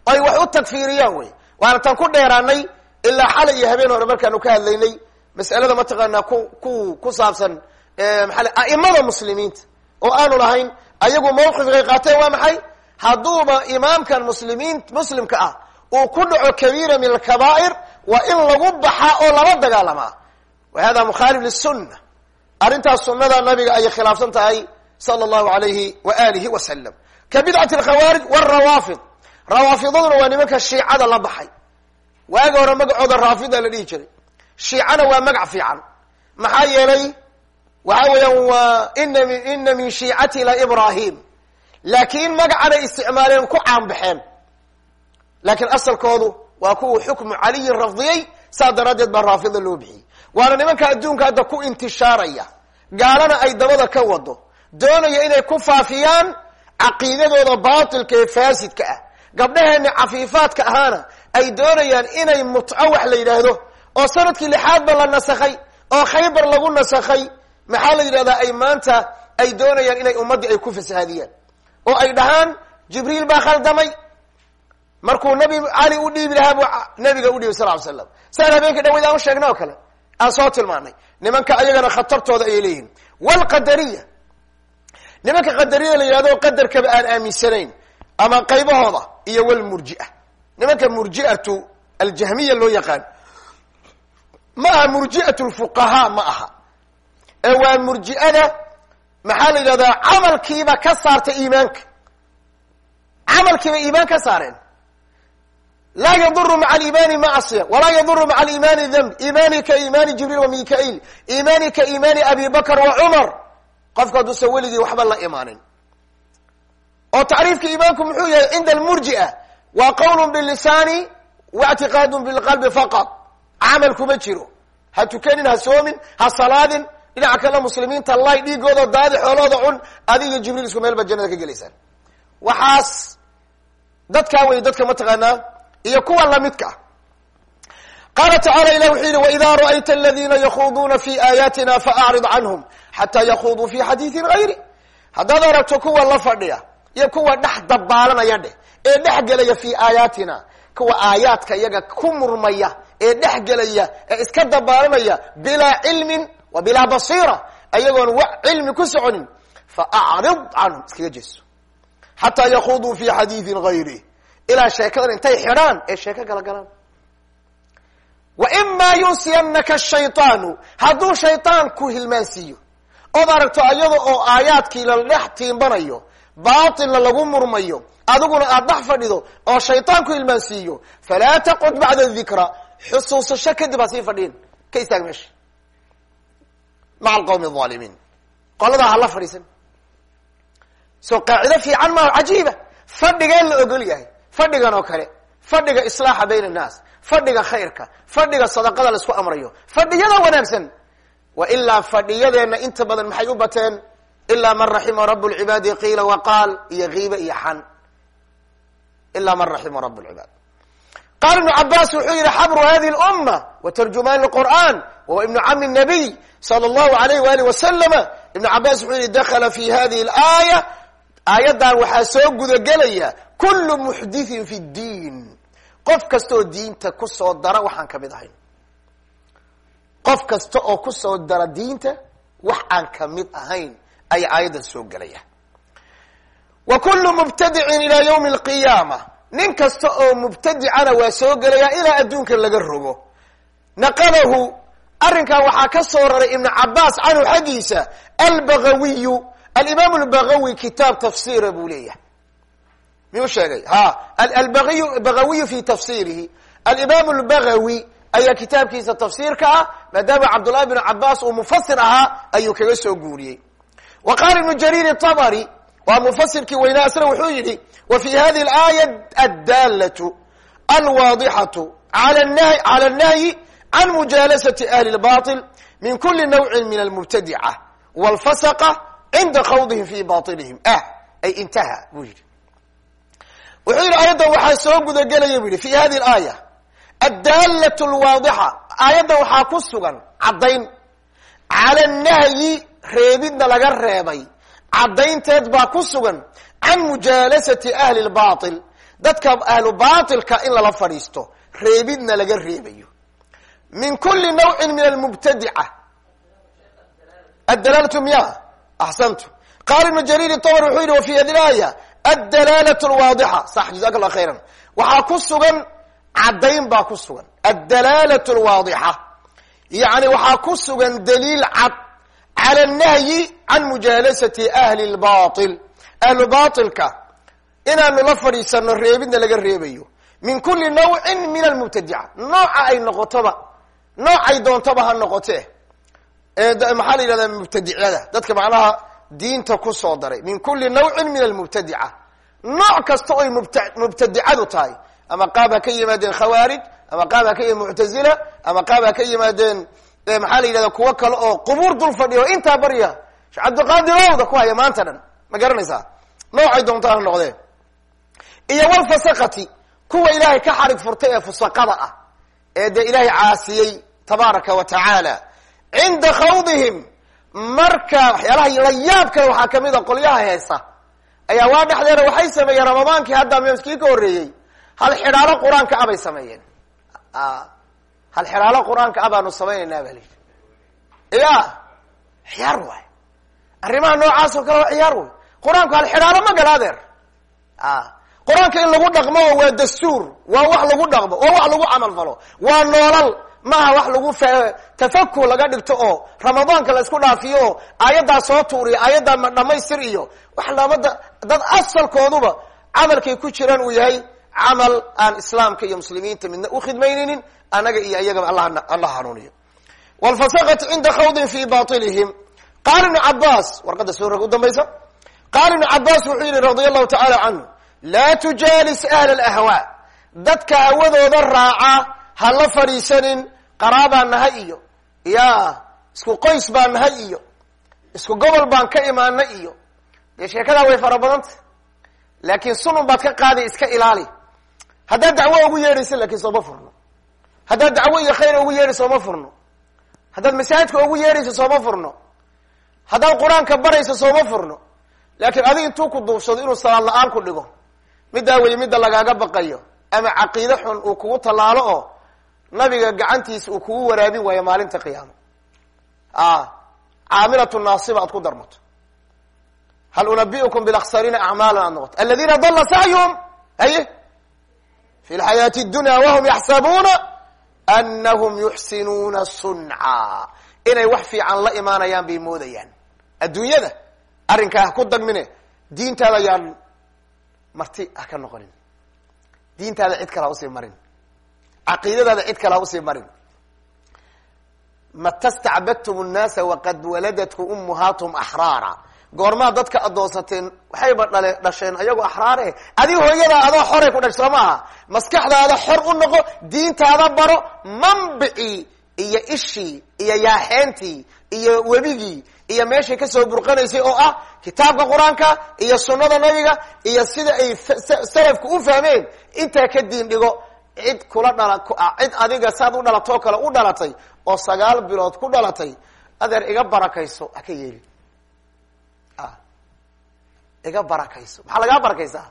ay wax u tagfiiriyaan wey waana tan ku dheeraanay ilaa xalay iyo habeen hore markaanu ka hadlaynay mas'alada mataqaanaa ku ku ku saabsan maaa a'imada muslimiinta. Oo aanu lahayn ayagu mawqifkay qaateen waa maxay hadduuba imaamkan muslimiin muslimka ah uu ku dhaco kabiira min alkabaa'ir waa in lagu baxaa oo lala dagaalamaa. Wa hada mukhaalif lisunna arrintaas sunnada nabiga ayay khilaafsan tahay sala allahu alayhi wa alihi wasalam ka bidcati alkhawaarij warawaafid rawaafidaduna waa nimanka shiicada la baxay. Waaga hore magacooda raafida la dhihi jiray. Shiicana waa magac fiican. Maxaa yeelay? Waxa weeyaan waa ina mi ina min shiicati la ibrahim laakiin magacanay isticmaaleen ku caanbaxeen. Laakiin asalkoodu waa kuwa xukmu caliyin rafdiyey saa daraaddeed baa raafida loo bixiyey. Waana nimanka adduunka hadda ku intishaaraya gaalana ay dabada ka wado doonaya inay ku faafiyaan caqiidadooda baatilka ee faasidka ah. Gabdhaheena cafiifaadka ahaana ay doonayaan inay mutco wax la yidhaahdo oo sannadkii lixaadba la nasakhay oo khaybar lagu nasakhay. Maxaa la yidhahdaa ay maanta ay doonayaan inay ummaddii ay ku fasahaadiyaan oo ay dhahaan jibriil baa khaldamay. Markuu nabi cali u dhiibi lahaa buu nabiga u dhiibay sal ly slam saan habeenka dhaweyd aan u sheegna oo kale aan soo tilmaanay nimanka ayagana khatartooda ayay leeyihiin wlqadariya nimanka qadariyada la yihahdo qadarkaba aan aaminsanayn ama qaybahooda iyo wlmurjia nimanka murjiatu aljahmiya loo yaqaan. Ma aha murjiat lfuqahaa ma aha. Ee waa murji'ada maxaa la yidhahdaa camalkiiba ka saarta iimaanka. Camalkiiba iimaan ka saareen. Laa yaduru maca aliimaani macsiya walaa yaduru maca aliimaani demb iimaani ka iimaani jibriil wa mikail iimaani ka iimaani abi bakr wa cumar. Qofka hadduusan weligii waxba la imaanin. Oo tacriifka iimaanku muxuu yahay cinda almurji'a waa qawl bilisaani waictiqaadu bilqalbi faqad camal kuma jiro. Ha tukanin ha soomin ha salaadin dhinaca kale muslimiinta lay dhiigooda daadi xoolooda cun adiga jibriil isku meel baad jannada ka gelaysaan. Waxaas dadkaa wey dadka mataqaanaa iyo kuwa lamidka ah. Qaala tacala ilah wuxuu yihi waida ra'ayta aladina yakhuduuna fi aayaatina faacrid canhum xataa yakhuduu fi xadiidin gayri haddaad aragto kuwa la fadhiya iyo kuwa dhex dabaalanaya dheh ee dhex gelaya fi aayaatina kuwa aayaadka iyaga ku murmaya ee dhex gelaya ee iska dabaalanaya bilaa cilmin wa bilaa basiira ayagoon wa cilmi ku soconin faacrid canhum iskaga jeeso xataa yakhuduu fi xadiidin gayri ilaa sheekadan intay xidhaan ee sheeko kala galaan wa imaa yunsiyanaka shayطaanu hadduu shayطaanku hilmaansiiyo ood aragto ayada oo aayaadkii la dhex tiimbanayo baatilna lagu murmayo adiguna aad dhex fadhido oo shayطaanku hilmaansiiyo falaa taqcud bacda dikra xusuusasho kadib ha sii fadhiin ka istaag meesha maa alqawmi alimiin qoladaa hala fadhiisan soo qaacido fiican maaha cajiiba fadhigee la ogol yahay fadhigan oo kale fadhiga islaaxa bayna annaas fadhiga khayrka fadhiga sadaqada la isku amrayo fadhiyada wanaagsan wa ilaa fadhiyadeenna inta badan maxay u bateen ilaa man raxima rab lcibaadi qiila waqaal iyo kiiba iyo xan ilaa man raxima rab lcibaad qaala ibnu cabaas wuxuu yihi xabru hadihi lumma wa tarjumaan lqur'an wahuwa ibnu cami nabiy sala allahu alayh waali wasalama ibnu cabaas wuxuu yihi dakala fi hadihi laaya. Aayaddan waxaa soo gudagelaya kulu muxdithin fi ddiin. Qof kasta oo diinta ku soo dara waxaan ka mid ahayn. Qof kasta oo ku soo dara diinta wax aan ka mid ahayn ayaa aayaddan soo gelaya wa kulu mubtadicin nin kasta oo mubtadicana waa soo gelaya ilaa adduunka laga rogo. Naqadahu arrinkan waxaa ka soo raray ibnu cabaas canhu xaggiisa albagawiyu alimaam albagawi kitaab tafsira buu leeyahay. Miyuu sheegay? Ha albaiy bagawiyu fi tafsirihi alimaam ayaa kitaabkiisa tafsiirka ah maadaama cabdullahi bnu cabaas uu mufasir ahaa ayuu kaga soo guuriyey. Wa qaala ibnu jariir tabari waa mufasirkii weynaa isna wuxuu yidhi wa fi hadihi alaaya addaalatu alwaadixatu cala annahyi can mujaalasati ahli lbatil min kuli nawcin min almubtadica walfasaqa cinda khawdihim fi batilihim ah ay intaha buu yidhi. Wuxuu yidhi aayaddan waxaa soo gudagelaya bu yidhi fi hadihi alaaya addaalatu alwaadixa. Aayaddan waxaa ku sugan caddayn cala annahyi reebidna laga reebay caddaynteed baa ku sugan can mujaalasati ahli lbatil dadka ahlu batilka in lala fadhiisto reebidna laga reebayo. Min kuli nawcin min almubtadica. Addalaalatu miya axsantu qaala ibnu jariir tabr wuxuu yidhi wa fi hadi laaya addalaalatu lwaadixa sax jazaka allah khayran. Waxaa ku sugan caddayn baa ku sugan. Addalaalatu lwaadixa yacni waxaa ku sugan daliil cad cala annahyi can mujaalasati ahli lbatil ahlu batilka inaanu la fadhiisano reebidna laga reebayo min kuli nawcin min almubtadica nooca ay noqotoba noocay doontoba ha noqotee maxaa la yidhahdaa mubtadicada dadka macnaha diinta ku soo daray min kuli nawcin min almubtadica nooc kasta oy mubta mubtadicadu tahay ama qaab ha ka yimaadeen khawaarij ama qaab ha ka yimaadeen muctazila ama qaab ha ka yimaadeen maxaa la yidhahda kuwo kale oo qubuur dul fadhiya oo intaa barya shee cabdiqaadir owda ku haya maanta dhan ma garanaysaa? Noocay doontaa ha noqdeen. Iyo walfasaqati kuwa ilaahay ka xarig furtay ee fusaqada ah ee dee ilaahay caasiyey tabaaraka wa tacaala. Cinda khawdihim marka waxyaalaha la yaab kale waxaa ka mid a qolyaha heesa ayaa waa dhexdeeda waxay sameeyeen ramadaankii hadda mskii ka horreeyey. Hal xidhaalo qur'aanka a bay sameeyeen hal xidhaalo qur'aanka a baanu samaynaynaa ba layidhi ya ciyaar waay. Arrimaha noocaas oo kale waa ciyaar way qur'aanku hal xidhaalo ma gala adeer. Qur'aanka in lagu dhaqmo waa dastuur waa wax lagu dhaqmo waa wax lagu camal falo waa noolal maaha wax lagu tafakur laga dhigto oo ramadaanka la isku dhaafiyo oo aayaddaa soo tuuriyo aayaddaa ma dhamaystir iyo wax lamada dad asalkooduba camalkay ku jiraan uu yahay camal aan islaamka iyo muslimiinta midna ukhidmaynaynin anaga iyo iyagaba allah hanuuniyo. Wlfasaqat cinda khawdin fi bailihim qaala ibnu cabaas warqadda soo rog u dambaysa. Qaala ibnu cabaas wuxuu yihi radia allahu tacaala canhu laa tujaalis ahla alahwaa dadka hawadooda raaca ha la fadhiisanin qaraabaan nahay iyo ya isku qoys baan nahay iyo isku gobol baan ka imaana iyo. Dee sheekadaa way fara badanta laakiin sunun baad ka qaaday iska ilaali. Haddaad dacwo ugu yeedhaysa laakiin sooma furno haddaad dacwo iyo khayr ugu yeedhay sooma furno. Haddaad masaajidka ugu yeedhayso sooma furno. Haddaad qur'aanka barayso sooma furno. Laakiin adig intuu ku duubsado inuu salaad la'aan ku dhigo middaa wey midda lagaaga baqayo ama caqiide xun uu kugu tallaalo oo nabiga gacantiisa uu kugu waraabin waayo maalinta qiyaamo. Caamilatu naasiba aad ku darmato. Hal unabiukum bilaksariina acmaalan aad noqoto. Aladiina dala sacyuhum haye fi lxayaati dunya wahum yaxsabuuna anahum yuxsinuuna sunca. Inay wax fiican la imaanayaan bay moodayaan. Adduunyada arrinkaa ku dagmine diintaada yaan marti ha ka noqonin. Diintaada cid kale u sii marin. Caqiidadaada cid kale u sii marin. Mata stacbadtum nnaasa waqad waladatku ummuhaatum axraara goormaa dadka addoonsateen waxayba dhale dhasheen ayagoo axraare adig hooyadaa adoo xoray ku dhash soo maaha? Maskaxdaada xor u noqo diintaada baro manbicii iyo ishii iyo yaaxeentii iyo webigii iyo meeshay ka soo burqanaysay oo ah kitaabka qur'aanka iyo sunnada nabiga iyo sida ay salafku u fahmeen intaa ka diin dhigo cid kula dhala cid adiga saad u dhalatoo kale u dhalatay oo sagaal bilood ku dhalatay adeer iga barakayso ha ka yeeli iga barakayso. Maxaa lagaa barakaysaa?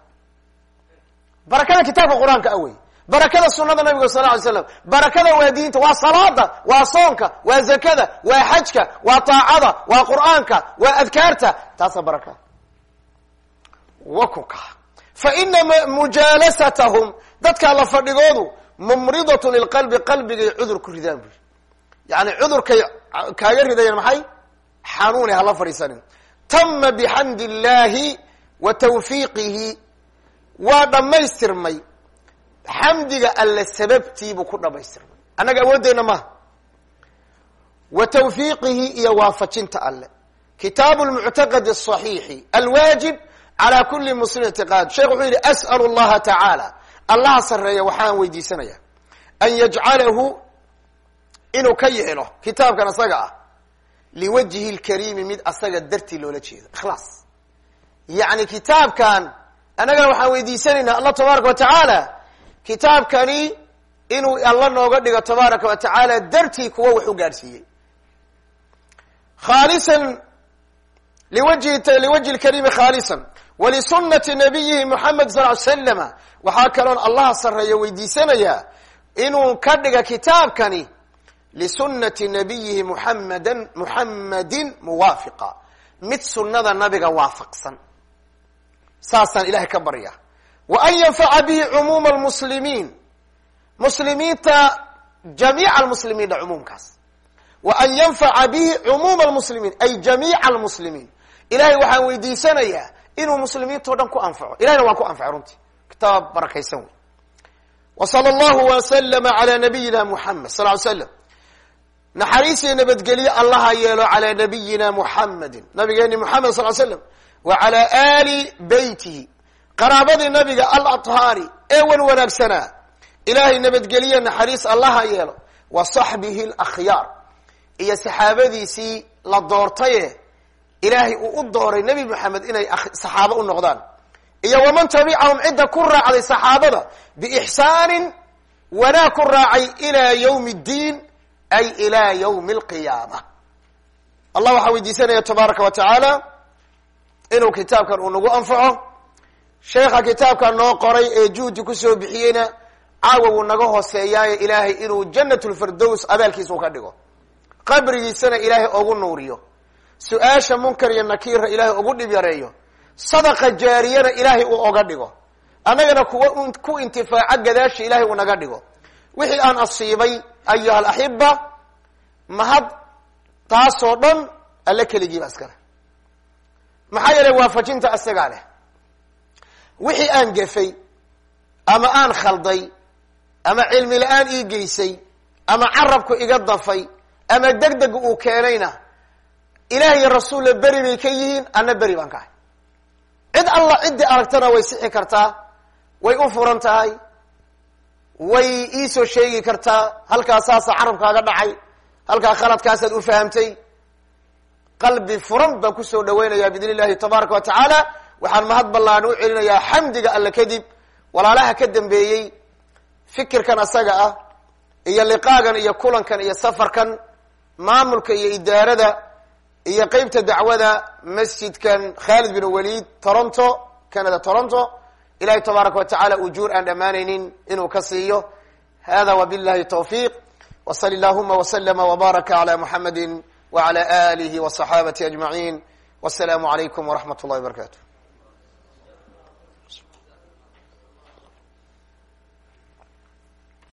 Barakada kitaabka qur'aanka awey. Barakada sunada nabiga sal ly slam barakada waa diinta waa salaada waa soonka waa zakada waa xajka waa taacada waa qur'aanka waa adkaarta. Taasa baraka. Wakuka. Fa ina mujaalasatahum dadkaa la fadhigoodu mumridatun lilqalbi qalbigay cudur ku ridaan bui yani cudurkay kaaga ridayaan maxay? Xanuune hala fadhiisanin tama bixamdi illahi wa tawfiiqihi waa dhammaystirmay. Xamdiga alle sababtiibuu ku dhamaystirmay annaga awoodeenna maha wa tawfiiqihi iyo waafajinta alle. Kitaabu lmuctaqadi asaxiixi alwaajib calaa kuli muslim ictiqaad sheekh wuxuu yidhi as'alu allaha tacaala allaha sarreeya waxaan weydiisanaya an yajcalahu inuu ka yeelo kitaabkan asaga ah liwajhi lkariimi mid asaga dartii loola jeedo ikhlaas yacni kitaabkan annagana waxaan weydiisanaynaa allah tabaaraka wa kitaabkani inuu alla nooga dhigo tabaaraka wa tacaala dartii kuwa wax u gaadhsiiyey khaalisan liwajhi liwajhi lkariimi khaalisan walisunati nabiyihi moxamed sal l slama waxaa kaloon allaha sarreeya weydiisanayaa inuu ka dhiga kitaabkani lisunati nabiyihi muxamadan muxamadin muwaafiqa mid sunnada nabiga waafaqsan saasaan ilahay ka barya wa an yanfaca bihi cumuuma almuslimiin muslimiinta jamiica almuslimiina cumuumkaas wa an yanfaca bihi cumuuma almuslimiin ay jamiica almuslimiin ilahay waxaan weydiisanayaa inuu muslimiinto dhan ku anfaco ilahayna waan ku anfacay runtii kitaab barakaysan wey wa sala allahu waslama calaa nabiyina muxamed sal slam naxariisiyo nabadgelyo allaha yeelo calaa nabiyina muxamedin nabigeeni moxamed sal slam wa calaa aali beytihi qaraabadii nabiga alaطhaari ee wan wanaagsanaa. Ilaahay nabadgeliye naxariis allaha yeelo wa saxbihi alakhyaar iyo saxaabadiisii la doortaye ilaahay uu u dooray nebi moxamed inay saxaabo u noqdaan. Iyo waman tabicahum cidda ku raacday saxaabada biixsaanin wanaag ku raacay ilaa ywmi اddiin ay ilaa ywmi alqiyaama allah waxaa weydiisanaya tabaaraka wa tacaala inuu kitaabkan uu nagu anfaco. Sheekha kitaabkan noo qoray ee juhdi ku soo bixiyeyna caawa wuu naga hooseeyaayo ilaahay inuu janat lfirdows abaalkiisa u ka dhigo. Qabrigiisana ilaahay ogu nuuriyo. Su'aasha munkar iyo nakiira ilaahay ugu dhib yareeyo. Sadaqa jaariyana ilaahay uu oga dhigo. Annagana kuwa ku intifaaco gadaasha ilaahay uu dhigo. Wixii aan asiibay ayuha alaxiba mahad taasoo dhan alle keligiiba iskale maxaa yeelay waafajinta isagaa leh wixii aan gefay ama aan khalday ama cilmi la'aan ii geysay ama carabku iga dafay ama deg deg uu keenayna ilaah iyo rasuulla beri bay ka yihiin anna beri baan ka ahay cid alla ciddii aragtana way sixi kartaa way u furan tahay way iisoo sheegi kartaa halkaa saasa carabkaaga dhacay halkaa khaladkaasaad u fahamtay. Qalbi furan baan ku soo dhaweynaya biidn illahi tabaaraka wa tacaala. Waxaan mahad ballaan u celinayaa xamdiga alle kadib. Walaalaha ka dambeeyey fikirkan asaga ah iyo liqaagan iyo kulankan iyo safarkan maamulka iyo idaarada iyo qeybta dacwada masjidkan khalid bin walid toronto canada toronto ilahay tabaaraka wa tacala ujuur aan dhammaanaynin inuu ka siiyo. Hada wabillahi tawfiq wsali allahuma wslama wbaraka cala muxamedi wcala alihi wصaxaabati ajmaciin wasalaamu calaykum waraxmat اllahi barakaatu